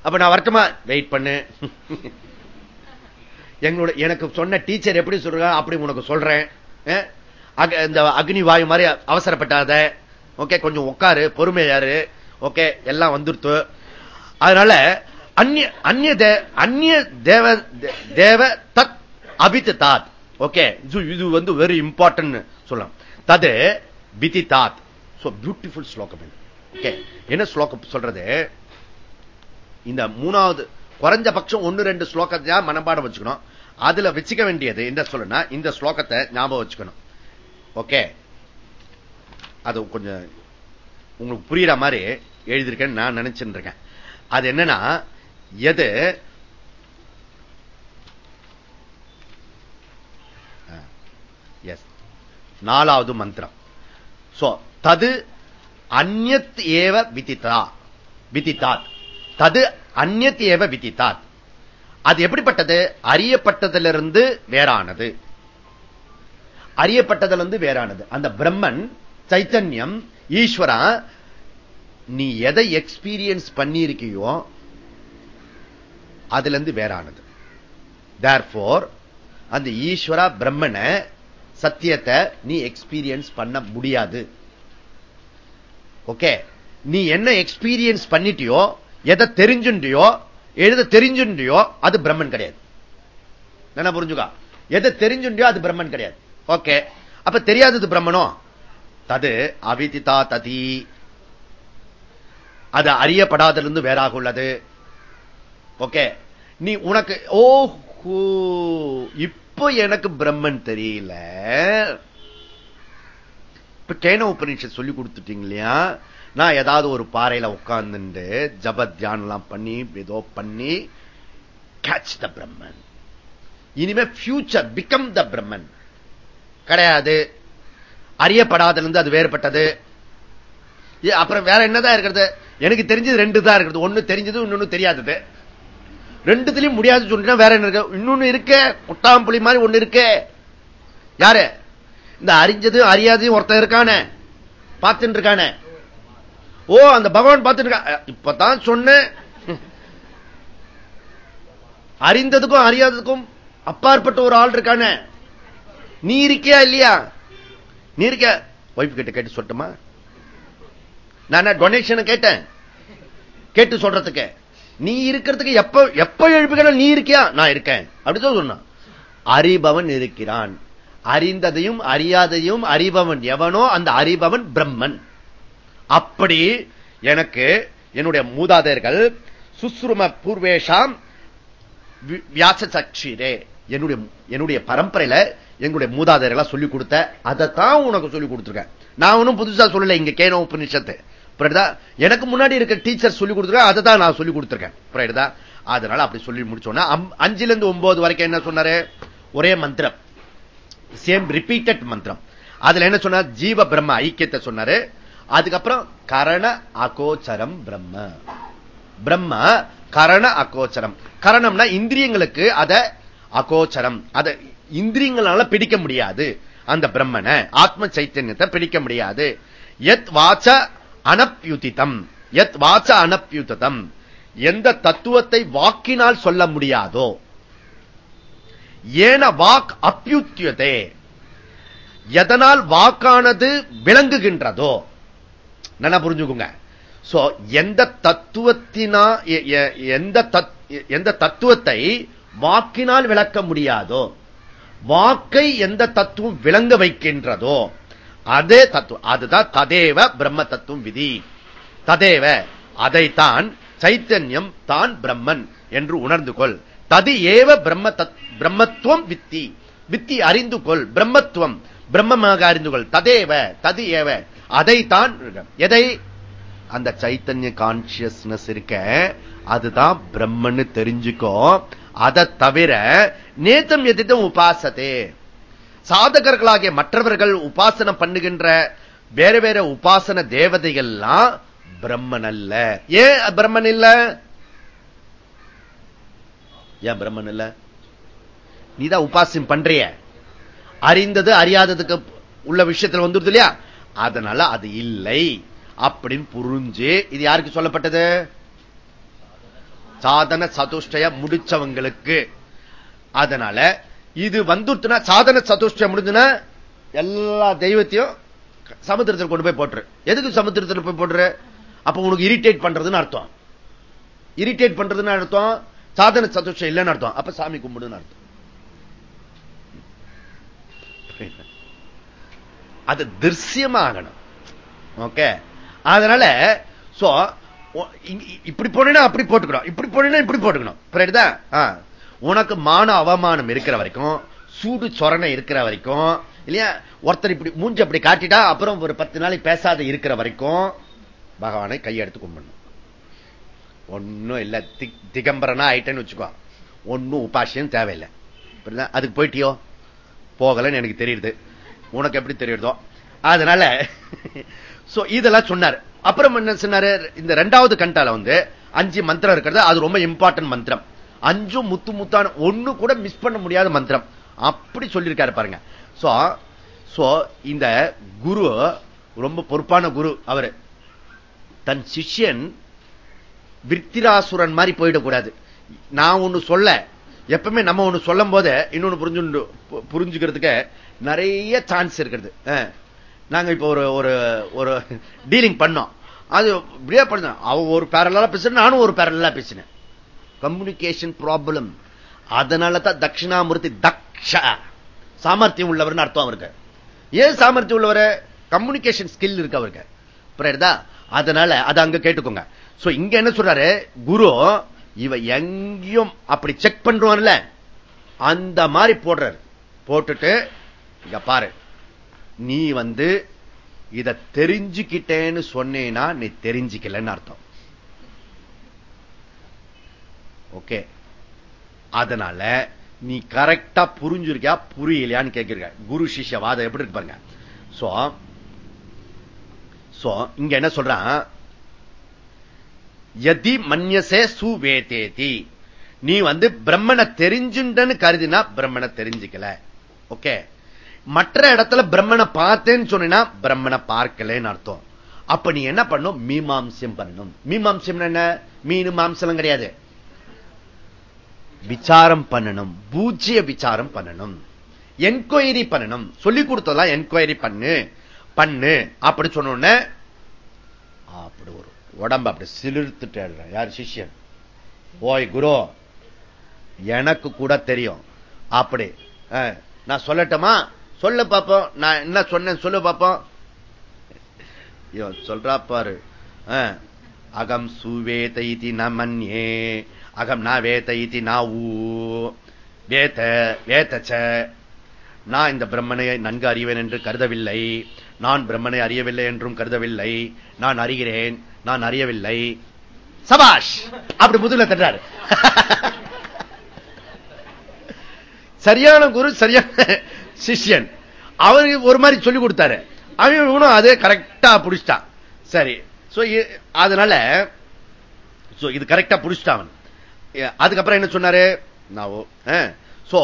அப்ப நான் வரட்டுமா? வெயிட் பண்ணு. எங்களோட எனக்கு சொன்ன டீச்சர் எப்படி சொல்றா அப்படி உனக்கு சொல்றேன். இந்த அக்னி வாயு மாதிரி அவசரப்பட்டாத. ஓகே கொஞ்சம் உட்காரு பொறுமையாரு ஓகே எல்லாம் வந்துருத்து. அதனால அந்நிய அந்நிய அந்நிய தேவ தேவ தத் அபித்து தாத் ஓகே இது வந்து வெரி இம்பார்ட்டன்ட் சொல்லலாம். தது பிதி தாத் பியூட்டிஃபுல் ஸ்லோகம் ஓகே என்ன ஸ்லோகம் சொல்றது? இந்த மூணாவது குறைஞ்ச பட்சம் ஒன்னு ரெண்டு ஸ்லோகத்தை மனப்பாடம் வச்சுக்கணும். அதுல வச்சுக்க வேண்டியது என்ன சொல்லுனா இந்த ஸ்லோகத்தை ஞாபகம் வச்சுக்கணும். ஓகே அது கொஞ்சம் உங்களுக்கு புரியுற மாதிரி எழுதியிருக்கேன்னு நான் நினைச்சுட்டு இருக்கேன். அது என்னன்னா எது? எஸ் நாலாவது மந்திரம். சோ தது அந்நத் ஏவ விதித்தா விதித்தாத். தது அந்நத் ஏவ விதித்தாத். அது எப்படிப்பட்டது? அறியப்பட்டதிலிருந்து வேறானது. அறியப்பட்டதிலிருந்து வேறானது. அந்த பிரம்மன் சைத்தன்யம் ஈஸ்வரா நீ எதை எக்ஸ்பீரியன்ஸ் பண்ணியிருக்கியோ அதுல இருந்து வேறானது. தேர்ஃபோர் அந்த ஈஸ்வரா பிரம்மன சத்தியத்தை நீ எக்ஸ்பீரியன்ஸ் பண்ண முடியாது. ஓகே நீ என்ன எக்ஸ்பீரியன்ஸ் பண்ணிட்டியோ எதை தெரிஞ்சுட்டியோ எழுத தெரிஞ்சுண்டியோ அது பிரம்மன் கிடையாது. என்ன புரிஞ்சுக்கா. எது தெரிஞ்சுண்டியோ அது பிரம்மன் கிடையாது. ஓகே. அப்ப தெரியாதது பிரம்மனோ? தது அவிதிதா ததி. அது அறியப்படாதிலிருந்து வேறாக உள்ளது. ஓகே. நீ உனக்கு ஓஹோ இப்போ எனக்கு பிரம்மன் தெரியல. இப்ப கேன உபநிஷத் சொல்லி கொடுத்துட்டீங்க இல்லையா? நான் ஏதாவது ஒரு பாறையில உட்கார்ந்துட்டு ஜப தியானம் பண்ணி ஏதோ பண்ணி கேட்ச் த பிரம்மன் இனிமே பியூச்சர் பிகம் த பிரம்மன் கிடையாது. அறியப்படாதிலிருந்து அது வேறுபட்டது. அப்புறம் வேற என்னதான் இருக்கிறது? எனக்கு தெரிஞ்சது ரெண்டு தான் இருக்கிறது ஒண்ணு தெரிஞ்சது இன்னொன்னு தெரியாதது. ரெண்டுத்திலையும் முடியாது சொல்லிட்டா வேற என்ன இருக்கு? இன்னொன்னு இருக்கு. முட்டாம்புலி மாதிரி ஒண்ணு இருக்கு. யாரு? இந்த அறிஞ்சதும் அறியாதையும் ஒருத்தன் இருக்கானே. பார்த்துட்டு இருக்கானே. ஓ அந்த பகவான் பார்த்துட்டு இருக்கா. இப்பதான் சொன்னேன். அறிந்ததுக்கும் அறியாததுக்கும் அப்பாற்பட்ட ஒரு ஆள் இருக்கானே. நீ இருக்கியா இல்லையா? நீ இருக்க ஒய்ஃப் கிட்ட கேட்டு சொல்லட்டுமா? நான் டொனேஷன் கேட்டேன். கேட்டு சொல்றதுக்கு. நீ இருக்கிறதுக்கு எப்ப எப்ப எழுப்புகிற நீ இருக்கியா? நான் இருக்கேன். அப்படிதான் சொன்னான். அறிபவன் இருக்கிறான். அறிந்ததையும் அறியாதையும் அறிபவன் எவனோ அந்த அறிபவன் பிரம்மன். அப்படி எனக்கு என்னுடைய மூதாதையர்கள் சுஸ்ரும பூர்வேஷாம் வியாச சக்ஷிரே என்னுடைய என்னுடைய பரம்பரையில எங்களுடைய மூதாதையர்களா சொல்லிக் கொடுத்த அதைத்தான் உனக்கு சொல்லிக் கொடுத்துருக்கேன். நான் ஒன்னும் புதுசா சொல்லல இங்க கேன உபநிஷத்து. எனக்கு முன்னாடி இருக்க டீச்சர் சொல்லி கொடுத்துருக்கேன் அதை தான் நான் சொல்லி கொடுத்துருக்கேன். அதனால அப்படி சொல்லி முடிச்சோன்னா அஞ்சுல இருந்து ஒன்பது வரைக்கும் என்ன சொன்னாரு? ஒரே மந்திரம். சேம் ரிப்பீட்டட் மந்திரம். அதுல என்ன சொன்னார்? ஜீவ பிரம்ம ஐக்கியத்தை சொன்னாரு. அதுக்கப்புறம் கரண அகோச்சரம் பிரம்ம. பிரம்ம கரண அகோச்சரம். கரணம்னா இந்திரியங்களுக்கு அத அகோச்சரம். அத இந்திரியங்களால பிடிக்க முடியாது. அந்த பிரம்மனை ஆத்ம சைத்தன்யத்தை பிடிக்க முடியாது. எத் வாச்ச அனப்பியுதிதம் எத் வாச்ச அனப்யுதம் எந்த தத்துவத்தை வாக்கினால் சொல்ல முடியாதோ. ஏன வாக் அப்யுத்தியதே. எதனால் வாக்கானது விளங்குகின்றதோ. நல்லா புரிஞ்சுக்குங்க. சோ எந்த தத்துவத்தினா எந்த எந்த தத்துவத்தை வாக்கினால் விளக்க முடியாதோ வாக்கை எந்த தத்துவம் விளங்க வைக்கின்றதோ அதே தத்துவம் அதுதான் ததேவ பிரம்ம தத்துவம் விதி. ததேவ அதைத்தான் சைத்தன்யம் தான் பிரம்மன் என்று உணர்ந்து கொள். தது ஏவ பிரம்ம பிரம்மத்துவம் வித்தி. வித்தி அறிந்து கொள். பிரம்மத்துவம் பிரம்மமாக அறிந்து கொள். ததேவ தது ஏவ அதைத்தான் எதை? அந்த சைத்தன்ய கான்சியஸ்னஸ் இருக்க அதுதான் பிரம்மன்னு தெரிஞ்சுக்கோ. அதை தவிர நேத்தம் எதிர்த்தும் உபாசத்தே சாதகர்களாகிய மற்றவர்கள் உபாசனம் பண்ணுகின்ற வேற வேற உபாசன தேவதைகள்லாம் பிரம்மன் அல்ல ஏன் பிரம்மன் இல்ல? ஏன் பிரம்மன் இல்ல? நீதான் உபாசனம் பண்றிய. அறிந்தது அறியாததுக்கு உள்ள விஷயத்தில் வந்துருது இல்லையா? அதனால அது இல்லை அப்படின்னு புரிஞ்சு இது யாருக்கு சொல்லப்பட்டது? சாதன சதுஷ்டய முடிச்சவங்களுக்கு. அதனால இது வந்துட்டுனா சாதன சதுஷ்டயம் முடிஞ்சுனா எல்லா தெய்வத்தையும் சமுத்திரத்தில் கொண்டு போய் போட்டுரு. எதுக்கு சமுத்திரத்தில் போய் போட்டுரு? அப்ப உனக்கு இரிட்டேட் பண்றதுன்னு அர்த்தம். இரிட்டேட் பண்றதுன்னு அர்த்தம் சாதன சதுஷ்டம் இல்லைன்னு அர்த்தம். அப்ப சாமி கும்பிடுன்னு அர்த்தம். அது திருஷ்யமாகணும். ஓகே அதனால சோ இப்படி போனா அப்படி போட்டுக்கணும். இப்படி போனா இப்படி போட்டுக்கணும். புரியுதா? உனக்கு மான அவமானம் இருக்கிற வரைக்கும் சூடு சொரணை இருக்கிற வரைக்கும் இல்லையா? ஒருத்தர் இப்படி மூஞ்சி அப்படி காட்டிட்டா அப்புறம் ஒரு பத்து நாளைக்கு பேசாத இருக்கிற வரைக்கும் பகவானை கையெடுத்து கும்பிடணும். ஒன்னும் இல்ல. திகம்பரனா ஆயிட்டேன்னு வச்சுக்கோ. ஒன்னும் உபாசியம் தேவையில்லை. அதுக்கு போயிட்டியோ? போகலன்னு எனக்கு தெரியுது. உனக்கு எப்படி தெரியுதோ? அதனால இதெல்லாம் சொன்னார். அப்புறம் என்ன சொன்னாரு? இந்த ரெண்டாவது கண்டால வந்து அஞ்சு மந்திரம் இருக்கிறது அது ரொம்ப இம்பார்ட்டன்ட் மந்திரம். அஞ்சும் முத்து முத்தான ஒண்ணு கூட மிஸ் பண்ண முடியாத மந்திரம். அப்படி சொல்லியிருக்காரு பாருங்க. சோ இந்த குரு ரொம்ப பொறுப்பான குரு அவரு. தன் சிஷ்யன் வித்திராசுரன் மாதிரி போயிடக்கூடாது. நான் ஒண்ணு சொல்ல எப்பவுமே நம்ம ஒண்ணு சொல்லும் போது இன்னொன்னு புரிஞ்சு புரிஞ்சுக்கிறதுக்கு நிறைய சான்ஸ் இருக்கிறது. நாங்க இப்ப ஒரு ஒரு ஒரு டீலிங் பண்ணோம். அது இப்படியே பண்ண அவன் ஒரு பேரலா பேசுறேன் நானும் ஒரு பேரலா பேசினேன். கம்யூனிகேஷன் ப்ராப்ளம் அதனால தான் தட்சிணாமூர்த்தி தக்ஷ. சாமர்த்தியம் உள்ளவர்னு அர்த்தம் அவருக்கு. ஏன் சாமர்த்தியம் உள்ளவர்? கம்யூனிகேஷன் ஸ்கில் இருக்கு அவருக்கு. புரியுதா? அதனால அதை அங்க கேட்டுக்கோங்க. சோ இங்க என்ன சொல்றாரு? குரு இவ எங்கேயும் அப்படி செக் பண்றோம்ல அந்த மாதிரி போடுறாரு. போட்டுட்டு இங்க பாரு. நீ வந்து இத தெரிஞ்சுக்கிட்டேன்னு சொன்னேன்னா நீ தெரிஞ்சுக்கலன்னு அர்த்தம். ஓகே. அதனால நீ கரெக்டா புரிஞ்சிருக்கியா புரியலையான்னு கேட்கிறீங்க குரு சிஷ்யவாதம் எப்படி இருக்கு சோ சோ இங்க என்ன சொல்றான்? எதி மன்யசே சுவேதேதி. நீ வந்து பிரம்மனை தெரிஞ்சுண்டன்னு கருதினா பிரம்மனை தெரிஞ்சுக்கல. ஓகே. மற்ற இடத்துல பிரம்மனை பார்த்தேன்னு சொன்னா பிரம்மனை பார்க்கலன்னு அர்த்தம். அப்ப நீ என்ன பண்ணும்? மீமாம்சியம் பண்ணணும். மீமாம்சியம் என்ன? மீனு மாம்சம் கிடையாது. விசாரம் பண்ணணும். பூஜ்ய விசாரம் பண்ணணும். என்கொயரி பண்ணணும். சொல்லி கொடுத்ததெல்லாம் என்கொயரி பண்ணு. பண்ணு. அப்படி சொன்ன அப்படி ஒரு உடம்பு அப்படி சிலிர்த்துட்டு யார் சிஷ்யன்? ஓய் குரு எனக்கு கூட தெரியும். அப்படி. நான் சொல்லட்டுமா? சொல்ல பார்ப்போம் நான் என்ன சொன்னேன் சொல்ல பார்ப்போம் சொல்றா பாரு. அகம் சுவேத இது நமன்யே. அகம் நான் வேத இதி நாவூ வேத வேதச்ச. நான் இந்த பிரம்மனை நன்கு அறிவேன் என்று கருதவில்லை. நான் பிரம்மனை அறியவில்லை என்றும் கருதவில்லை. நான் அறிகிறேன் நான் அறியவில்லை. சபாஷ்! அப்படி முதுகுல தட்டாரு சரியான குரு சரியான சிஷ்யன். அவருக்கு ஒரு மாதிரி சொல்லி கொடுத்தாரு. அவன் அதே கரெக்டா புடிச்சிட்டான். சரி. அதனால இது கரெக்டா புடிச்சிட்டான் அதுக்கப்புறம் என்ன சொன்னாரு? சோ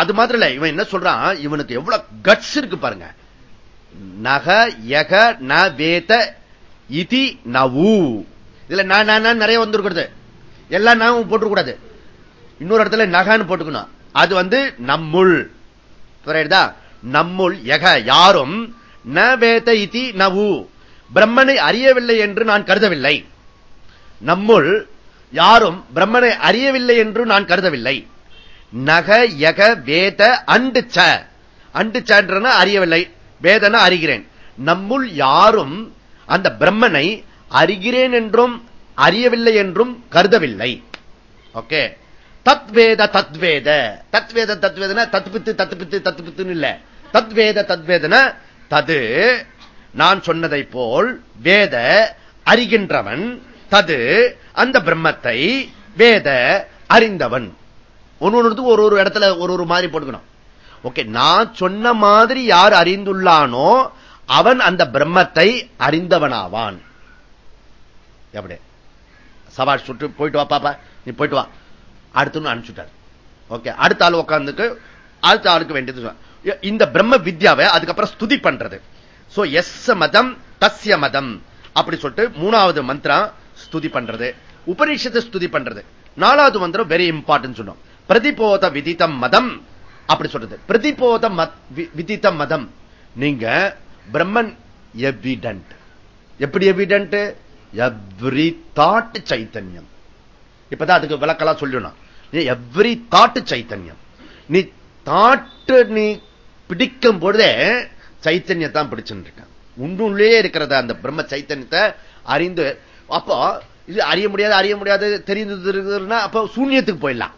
அது மாதிரி இல்ல இவன் என்ன சொல்றான்? இவனுக்கு எவ்வளவு கட்ஸ் இருக்கு பாருங்க. நக யக ந வேத இதி நவு இதுல நான் நிறைய வந்துருக்கிறது. எல்லாம் நான் போட்டுக்கூடாது இன்னொரு இடத்துல நகான்னு போட்டுக்கணும். அது வந்து நம்முள். புரியுதா நம்முள் எக யாரும் ந வேத இதி நவு. பிரம்மனை அறியவில்லை என்று நான் கருதவில்லை. நம்முள் யாரும் பிரம்மனை அறியவில்லை என்று நான் கருதவில்லை. நக யக வேத அண்டு ச. அண்டு சன்றன அறியவில்லை. வேதன அறிகிறேன். நம்முள் யாரும் அந்த பிரம்மனை அறிகிறேன் என்றும் அறியவில்லை என்றும் கருதவில்லை. ஓகே. தத்வேத தத்வேத. தத்வேத தத்வேதன தத்பித்து தத்பித்து தத்பித்துன்னு இல்ல. தத்வேத தத்வேதன தது. நான் சொன்னதை போல் வேத அறிகின்றவன் தது. அந்த பிரம்மத்தை வேத அறிந்தவன். ஒன்னு ஒரு ஒரு இடத்துல ஒரு ஒரு மாதிரி போட்டுக்கணும். ஓகே நான் சொன்ன மாதிரி யார் அறிந்துள்ளானோ அவன் அந்த பிரம்மத்தை அறிந்தவனாவான். எப்படி? சவால் சுட்டு போயிட்டு வா பாப்பா. நீ போயிட்டு வா. அடுத்து அனுப்பிச்சுட்டார். ஓகே அடுத்த ஆள் உட்காந்துக்கு அடுத்த ஆளுக்கு வேண்டியது இந்த பிரம்ம வித்யாவை அதுக்கப்புறம் ஸ்துதி பண்றது. சோ எஸ் மதம் தஸ்ய மதம். அப்படி சொல்லிட்டு மூணாவது மந்திரம் ஸ்துதி பண்றது. உபனிஷத்தை ஸ்துதி பண்றது. நாலாவது மந்திரம் வெரி இம்பார்ட்டன் சொன்னோம். பிரதிபோத விதித்தம் மதம். அப்படி சொல்றது. பிரதிபோத விதித்த மதம். நீங்க பிரம்மன் எவிடன்ட் எப்படி எவிடன்ட் எவ்ரி தாட் சைத்தன்யம். இப்பதான் அதுக்கு விளக்கெல்லாம் சொல்லணும் எவ்ரி தாட்டு சைத்தன்யம். நீ தாட்டு நீ பிடிக்கும் பொழுதே சைத்தன்யத்தான் பிடிச்சுட்டு இருக்க உண்டுள்ளே இருக்கிறத அந்த பிரம்ம சைத்தன்யத்தை அறிந்து அப்போ இது அறிய முடியாது அறிய முடியாது தெரிந்து அப்ப சூன்யத்துக்கு போயிடலாம்.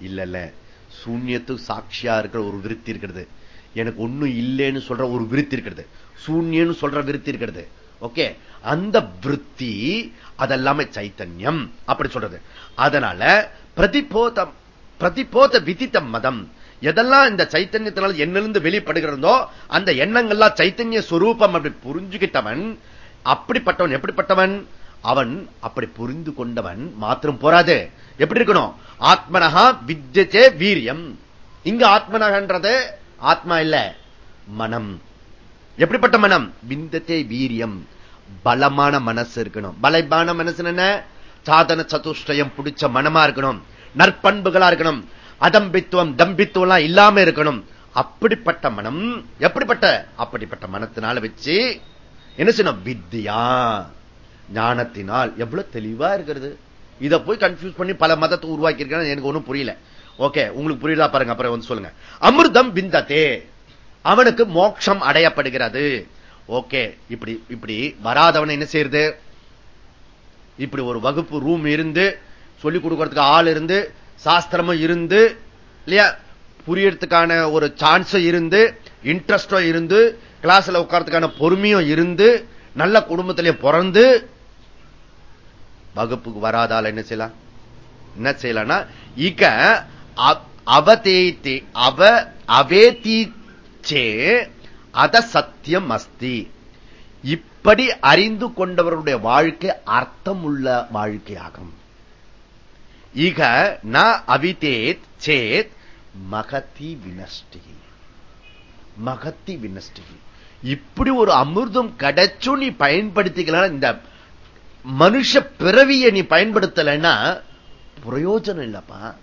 இல்ல இல்ல. சூன்யத்துக்கு சாட்சியா இருக்கிற ஒரு விருத்தி இருக்கிறது. எனக்கு ஒண்ணும் இல்லைன்னு சொல்ற ஒரு விருத்தி இருக்கிறது. சூன்யன்னு சொல்ற விருத்தி இருக்கிறது. ஓகே? அந்த விருத்தி அதெல்லாமே சைத்தன்யம். அப்படி சொல்றது. அதனால பிரதிபோதம் பிரதிபோத விதித்த மதம். எதெல்லாம் இந்த சைத்தன்யத்தினால் என்னிருந்து வெளிப்படுகிறதோ அந்த எண்ணங்கள்லாம் சைத்தன்ய சுரூபம் அப்படி புரிஞ்சுகிட்டவன் அப்படிப்பட்டவன் எப்படிப்பட்டவன்? அவன் அப்படி புரிந்து கொண்டவன் மாத்திரம் போராது. எப்படி இருக்கணும்? ஆத்மனகா வித்தியச்சே வீரியம். இங்க ஆத்மனகன்றது ஆத்மா இல்ல மனம். எப்படிப்பட்ட மனம்? விந்தத்தை வீரியம். பலமான மனசு இருக்கணும். பலமான மனசு என்ன? சாதன சதுஷ்டயம் பிடிச்ச மனமா இருக்கணும். நற்பண்புகளா இருக்கணும். அதம்பித்துவம் தம்பித்துவம் இல்லாம இருக்கணும். அப்படிப்பட்ட மனம் எப்படிப்பட்ட? அப்படிப்பட்ட மனத்தினால வச்சு என்ன செய்யணும்? வித்யா ஞானத்தினால் எவ்வளவு தெளிவா இருக்கிறது. இதை போய் கன்ஃபியூஸ் பண்ணி பல மதத்தை உருவாக்கி இருக்கேன் எனக்கு ஒண்ணும் புரியல. ஓகே உங்களுக்கு புரியலா பாருங்க அப்புறம் வந்து சொல்லுங்க. அமிர்தம் விந்ததே. அவனுக்கு மோட்சம் அடையப்படுகிறது. ஓகே இப்படி இப்படி வராதவனை என்ன செய்யறது? இப்படி ஒரு வகுப்பு ரூம் இருந்து சொல்லிக் கொடுக்கறதுக்கு ஆள் இருந்து சாஸ்திரமும் இருந்து இல்லையா? புரியறதுக்கான ஒரு சான்ஸும் இருந்து இன்ட்ரெஸ்டும் இருந்து கிளாஸ்ல உட்காரத்துக்கான பொறுமையும் இருந்து நல்ல குடும்பத்திலேயே பிறந்து வகுப்புக்கு வராதால என்ன செய்யலாம்? என்ன செய்யலாம்னா இக அவதேத்தி அவ அவேதீச்சே அத சத்தியம் அஸ்தி. இப்படி அறிந்து கொண்டவருடைய வாழ்க்கை அர்த்தம் உள்ள வாழ்க்கையாகும். இக ந அவிதேத் சேத் மகத்தி வினஷ்டி. மகத்தி வினஷ்டி. இப்படி ஒரு அமிர்தம் கிடைச்சும் நீ பயன்படுத்திக்கலாம் இந்த மனுஷ பிறவியை நீ பயன்படுத்தலைன்னா பிரயோஜனம் இல்லப்பா.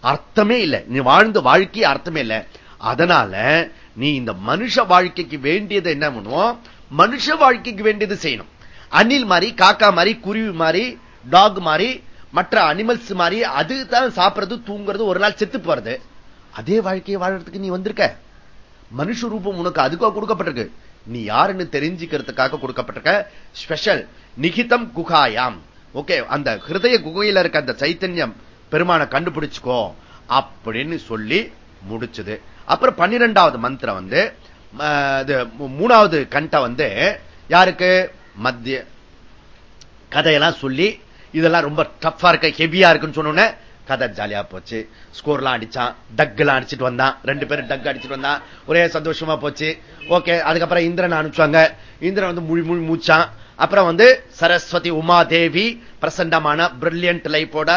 அர்த்தமே இல்லை. நீ வாழ்ந்த வாழ்க்கை அர்த்தமே இல்லை. அதனால நீ இந்த மனுஷ வாழ்க்கைக்கு வேண்டியது என்ன பண்ணுவோம் மனுஷ வாழ்க்கைக்கு வேண்டியது செய்யணும். அணில் மாதிரி காக்கா மாதிரி குருவி மாதிரி டாக் மாதிரி மற்ற அனிமல்ஸ் மாதிரி அதுதான் சாப்பிடுறது தூங்குறது ஒரு நாள் செத்து போறது. அதே வாழ்க்கையை வாழறதுக்கு நீ வந்திருக்க. மனுஷ ரூபம் உனக்கு அதுக்காக கொடுக்கப்பட்டிருக்கு. நீ யாருன்னு தெரிஞ்சுக்கிறதுக்காக கொடுக்கப்பட்டிருக்க. ஸ்பெஷல் நிகிதம் குகாயாம். ஓகே அந்த ஹிருதய குகையில இருக்க அந்த சைத்தன்யம் பெருமான கண்டுபிடிச்சுக்கோ அப்படின்னு சொல்லி முடிச்சது. அப்புறம் பன்னிரெண்டாவது மந்திரம் வந்து மூணாவது கண்ட வந்து யாருக்கு? மத்திய. கதையெல்லாம் சொல்லி இதெல்லாம் ரொம்ப டஃபா இருக்க ஹெவியா இருக்குன்னு சொன்னோன்னே கதை ஜாலியா போச்சு. ஸ்கோர்லாம் அடிச்சான் டக்குலாம் அடிச்சுட்டு வந்தான். ரெண்டு பேரும் டக் அடிச்சுட்டு வந்தான். ஒரே சந்தோஷமா போச்சு. ஓகே அதுக்கப்புறம் இந்திரன் அனுப்பிச்சாங்க. இந்திரன் வந்து முழு முழு மூச்சான். அப்புறம் வந்து சரஸ்வதி உமாதேவி பிரசண்டமான பிரில்லியன்ட் லைஃபோட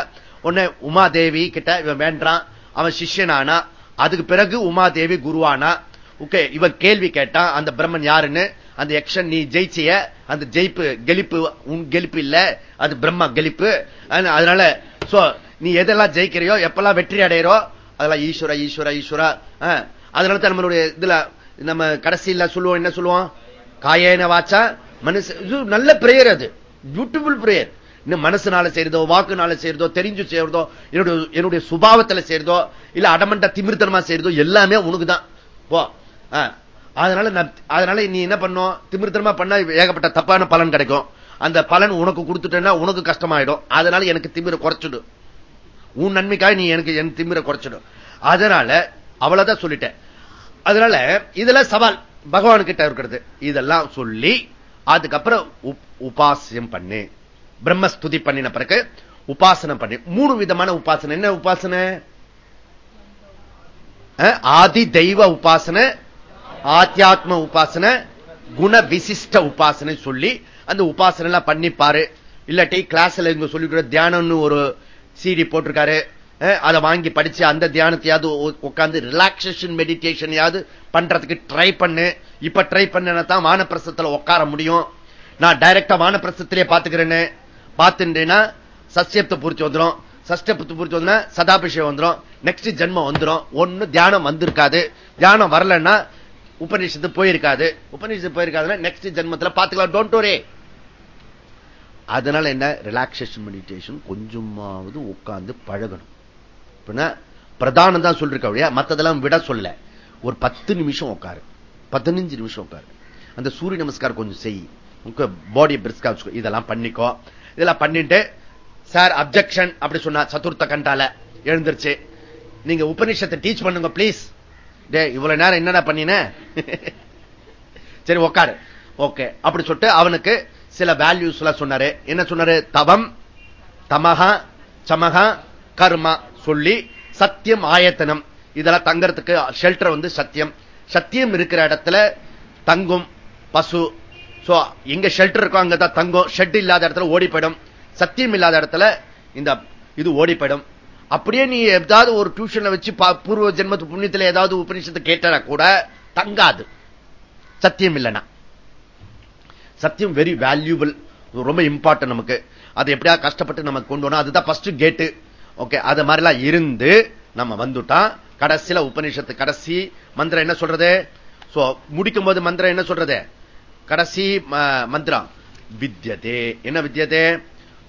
ஒன்னு உமாதேவி கிட்ட இவன் வேண்டான் அவன் சிஷ்யனானா அதுக்கு பிறகு உமாதேவி குருவானா? ஓகே இவன் கேள்வி கேட்டான் அந்த பிரம்மன் யாருன்னு? அந்த எக்ஷன் நீ ஜெயிச்சிய அந்த ஜெயிப்பு கெலிப்பு உன் கெலிப்பு இல்ல அது பிரம்மா கெலிப்பு அதனால நீ எதெல்லாம் ஜெயிக்கிறியோ எப்பெல்லாம் வெற்றி அடையிறோ அதெல்லாம் ஈஸ்வர ஈஸ்வர ஈஸ்வரா. அதனால தான் நம்மளுடைய இதுல நம்ம கடைசியில சொல்லுவோம் என்ன சொல்லுவோம்? காயேன வாச்சா மனசு நல்ல பிரேயர் அது. பியூட்டிஃபுல் பிரேயர் இன்னும் மனசுனால செய்யறதோ வாக்குனால செய்யறதோ தெரிஞ்சு செய்யறதோ என்னுடைய என்னுடைய சுபாவத்துல செய்யறதோ இல்ல அடமண்ட திமிர்த்தனமா செய்யறதோ எல்லாமே உனக்கு தான் போ அதனால அதனால நீ என்ன பண்ணும் திமிர்த்தனமா பண்ணா ஏகப்பட்ட தப்பான பலன் கிடைக்கும். அந்த பலன் உனக்கு கொடுத்துட்டேன்னா உனக்கு கஷ்டமாயிடும். அதனால எனக்கு திமிர குறைச்சிடும் உன் நன்மைக்காக நீ எனக்கு என் திமிர குறைச்சிடும் அதனால அவ்வளவுதான் சொல்லிட்டேன். அதனால இதெல்லாம் சவால். பகவான் கிட்ட இருக்கிறது. இதெல்லாம் சொல்லி அதுக்கப்புறம் உபாசியம் பண்ணு. பிரம்மஸ்துதி பண்ணின பிறகு உபாசனை பண்ணி மூணு விதமான உபாசனை. என்ன உபாசனை? ஆதி தெய்வ உபாசனை ஆத்தியாத்ம உபாசனை குண விசிஷ்ட உபாசனை சொல்லி அந்த உபாசனை எல்லாம் பண்ணிப்பாரு. இல்லாட்டி கிளாஸ்ல இவங்க சொல்லிக்கிற தியானம்னு ஒரு சீடி போட்டிருக்காரு. அதை வாங்கி படிச்சு அந்த தியானத்தையாவது உட்காந்து ரிலாக்ஸேஷன் மெடிடேஷன் பண்றதுக்கு ட்ரை பண்ணு. இப்ப ட்ரை பண்ண தான் வானப்பிரசத்துல உட்கார முடியும். நான் டைரக்டா வானப்பிரசத்திலே பாத்துக்கிறேன்னு. பார்த்துட்டேன்னா சஸ்யப்த பூர்த்தி வந்துடும் சஷ்டபத்து பூர்த்தி வந்து சதாபிஷேகம் வந்துடும் நெக்ஸ்ட் ஜென்மம் வந்துடும் ஒன்னு தியானம் வந்திருக்காது. தியானம் வரலன்னா உபநிஷத்து போயிருக்காது. உபநிஷத்து போயிருக்காதுன்னா நெக்ஸ்ட் ஜென்மத்தில் பார்த்துக்கலாம். டோன்ட் ஒரே அதனால என்ன? ரிலாக்ஸேஷன் மெடிடேஷன் கொஞ்சமாவது உட்கார்ந்து பழகணும். பிரதானம் தான் சொல்லிருக்க மத்ததெல்லாம் விட சொல்ல ஒரு பத்து நிமிஷம் உட்காரு. பதினஞ்சு நிமிஷம் உட்காரு. அந்த சூரிய நமஸ்காரம் கொஞ்சம் செய். பாடி பிரிஸ்கா இதெல்லாம் பண்ணிக்கோ. இதெல்லாம் பண்ணிட்டு சார் அப்செக்ஷன் அப்படி சொன்னா சதுர்த்த கண்டால. எழுந்திருச்சு. நீங்க உபநிஷத்தை டீச் பண்ணுங்க பிளீஸ் டே இவ்வளவு நேரம் என்னடா பண்ணின? சரி உக்காரு. ஓகே அப்படி சொல்லிட்டு அவனுக்கு சில வேல்யூஸ் எல்லாம் சொன்னாரு. என்ன சொன்னாரு? தவம் தமகா சமகா கர்மா சொல்லி சத்தியம் ஆயத்தனம். இதெல்லாம் தங்கறதுக்கு ஷெல்டர் வந்து சத்தியம். சத்தியம் இருக்கிற இடத்துல தங்கும் பசு சோ எங்க ஷெல்டர் இருக்கோ அங்கதான் தங்கும். ஷெட் இல்லாத இடத்துல ஓடி போயிடும் சத்தியம் இல்லாத இடத்துல இந்த இது ஓடி போயிடும் அப்படியே நீ ஏதாவது ஒரு டியூஷன்ல வச்சு பூர்வ ஜென்மத்து புண்ணியத்துல ஏதாவது உபநிஷத்தை கேட்டனா கூட தங்காது. சத்தியம் இல்லைன்னா. சத்தியம் வெரி வேல்யூபிள் ரொம்ப இம்பார்ட்டன் நமக்கு. அது எப்படியா கஷ்டப்பட்டு நம்ம கொண்டு வரணும்? அதுதான் ஃபர்ஸ்ட் கேட்டு ஓகே அது மாதிரிலாம் இருந்து நம்ம வந்துட்டோம் கடைசியில உபநிஷத்து கடைசி மந்திரம் என்ன சொல்றது? முடிக்கும் போது மந்திரம் என்ன சொல்றது? கடைசி மந்திரம். வித்தியதே என்ன வித்தியதே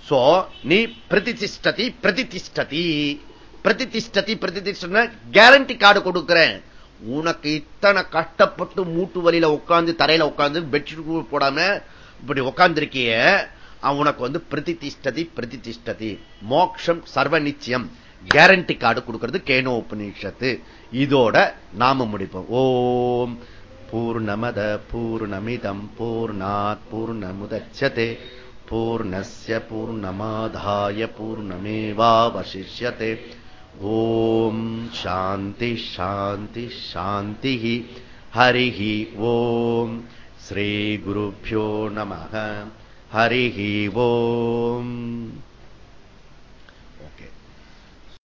சோ நீ பிரதிஷ்டதி பிரதிஷ்டதி பிரதிஷ்டதி பிரதிஷ்ட கேரண்டி கார்டு கொடுக்கிறேன். உனக்கு இத்தனை கஷ்டப்பட்டு மூட்டு வழியில உட்காந்து தரையில உட்காந்து பெட்ஷீட் போடாம இப்படி உட்காந்துருக்கிய உனக்கு வந்து பிரதிஷ்டதி பிரதிஷ்டதி மோக்ஷம் சர்வ நிச்சயம் கேரண்டி கார்டு கொடுக்கிறது கேனோ உபநிஷத்து இதோட நாம முடிப்போம். ஓம் पूर्णमद पूर्णमिदम् पूर्णात् पूर्णमुदच्छते पूर्णस्य पूर्णमाधाय पूर्णमेवावशिष्यते ॐ शान्ति शान्ति शान्तिः हरिः ॐ श्रीगुरुभ्यो नमः हरिः ॐ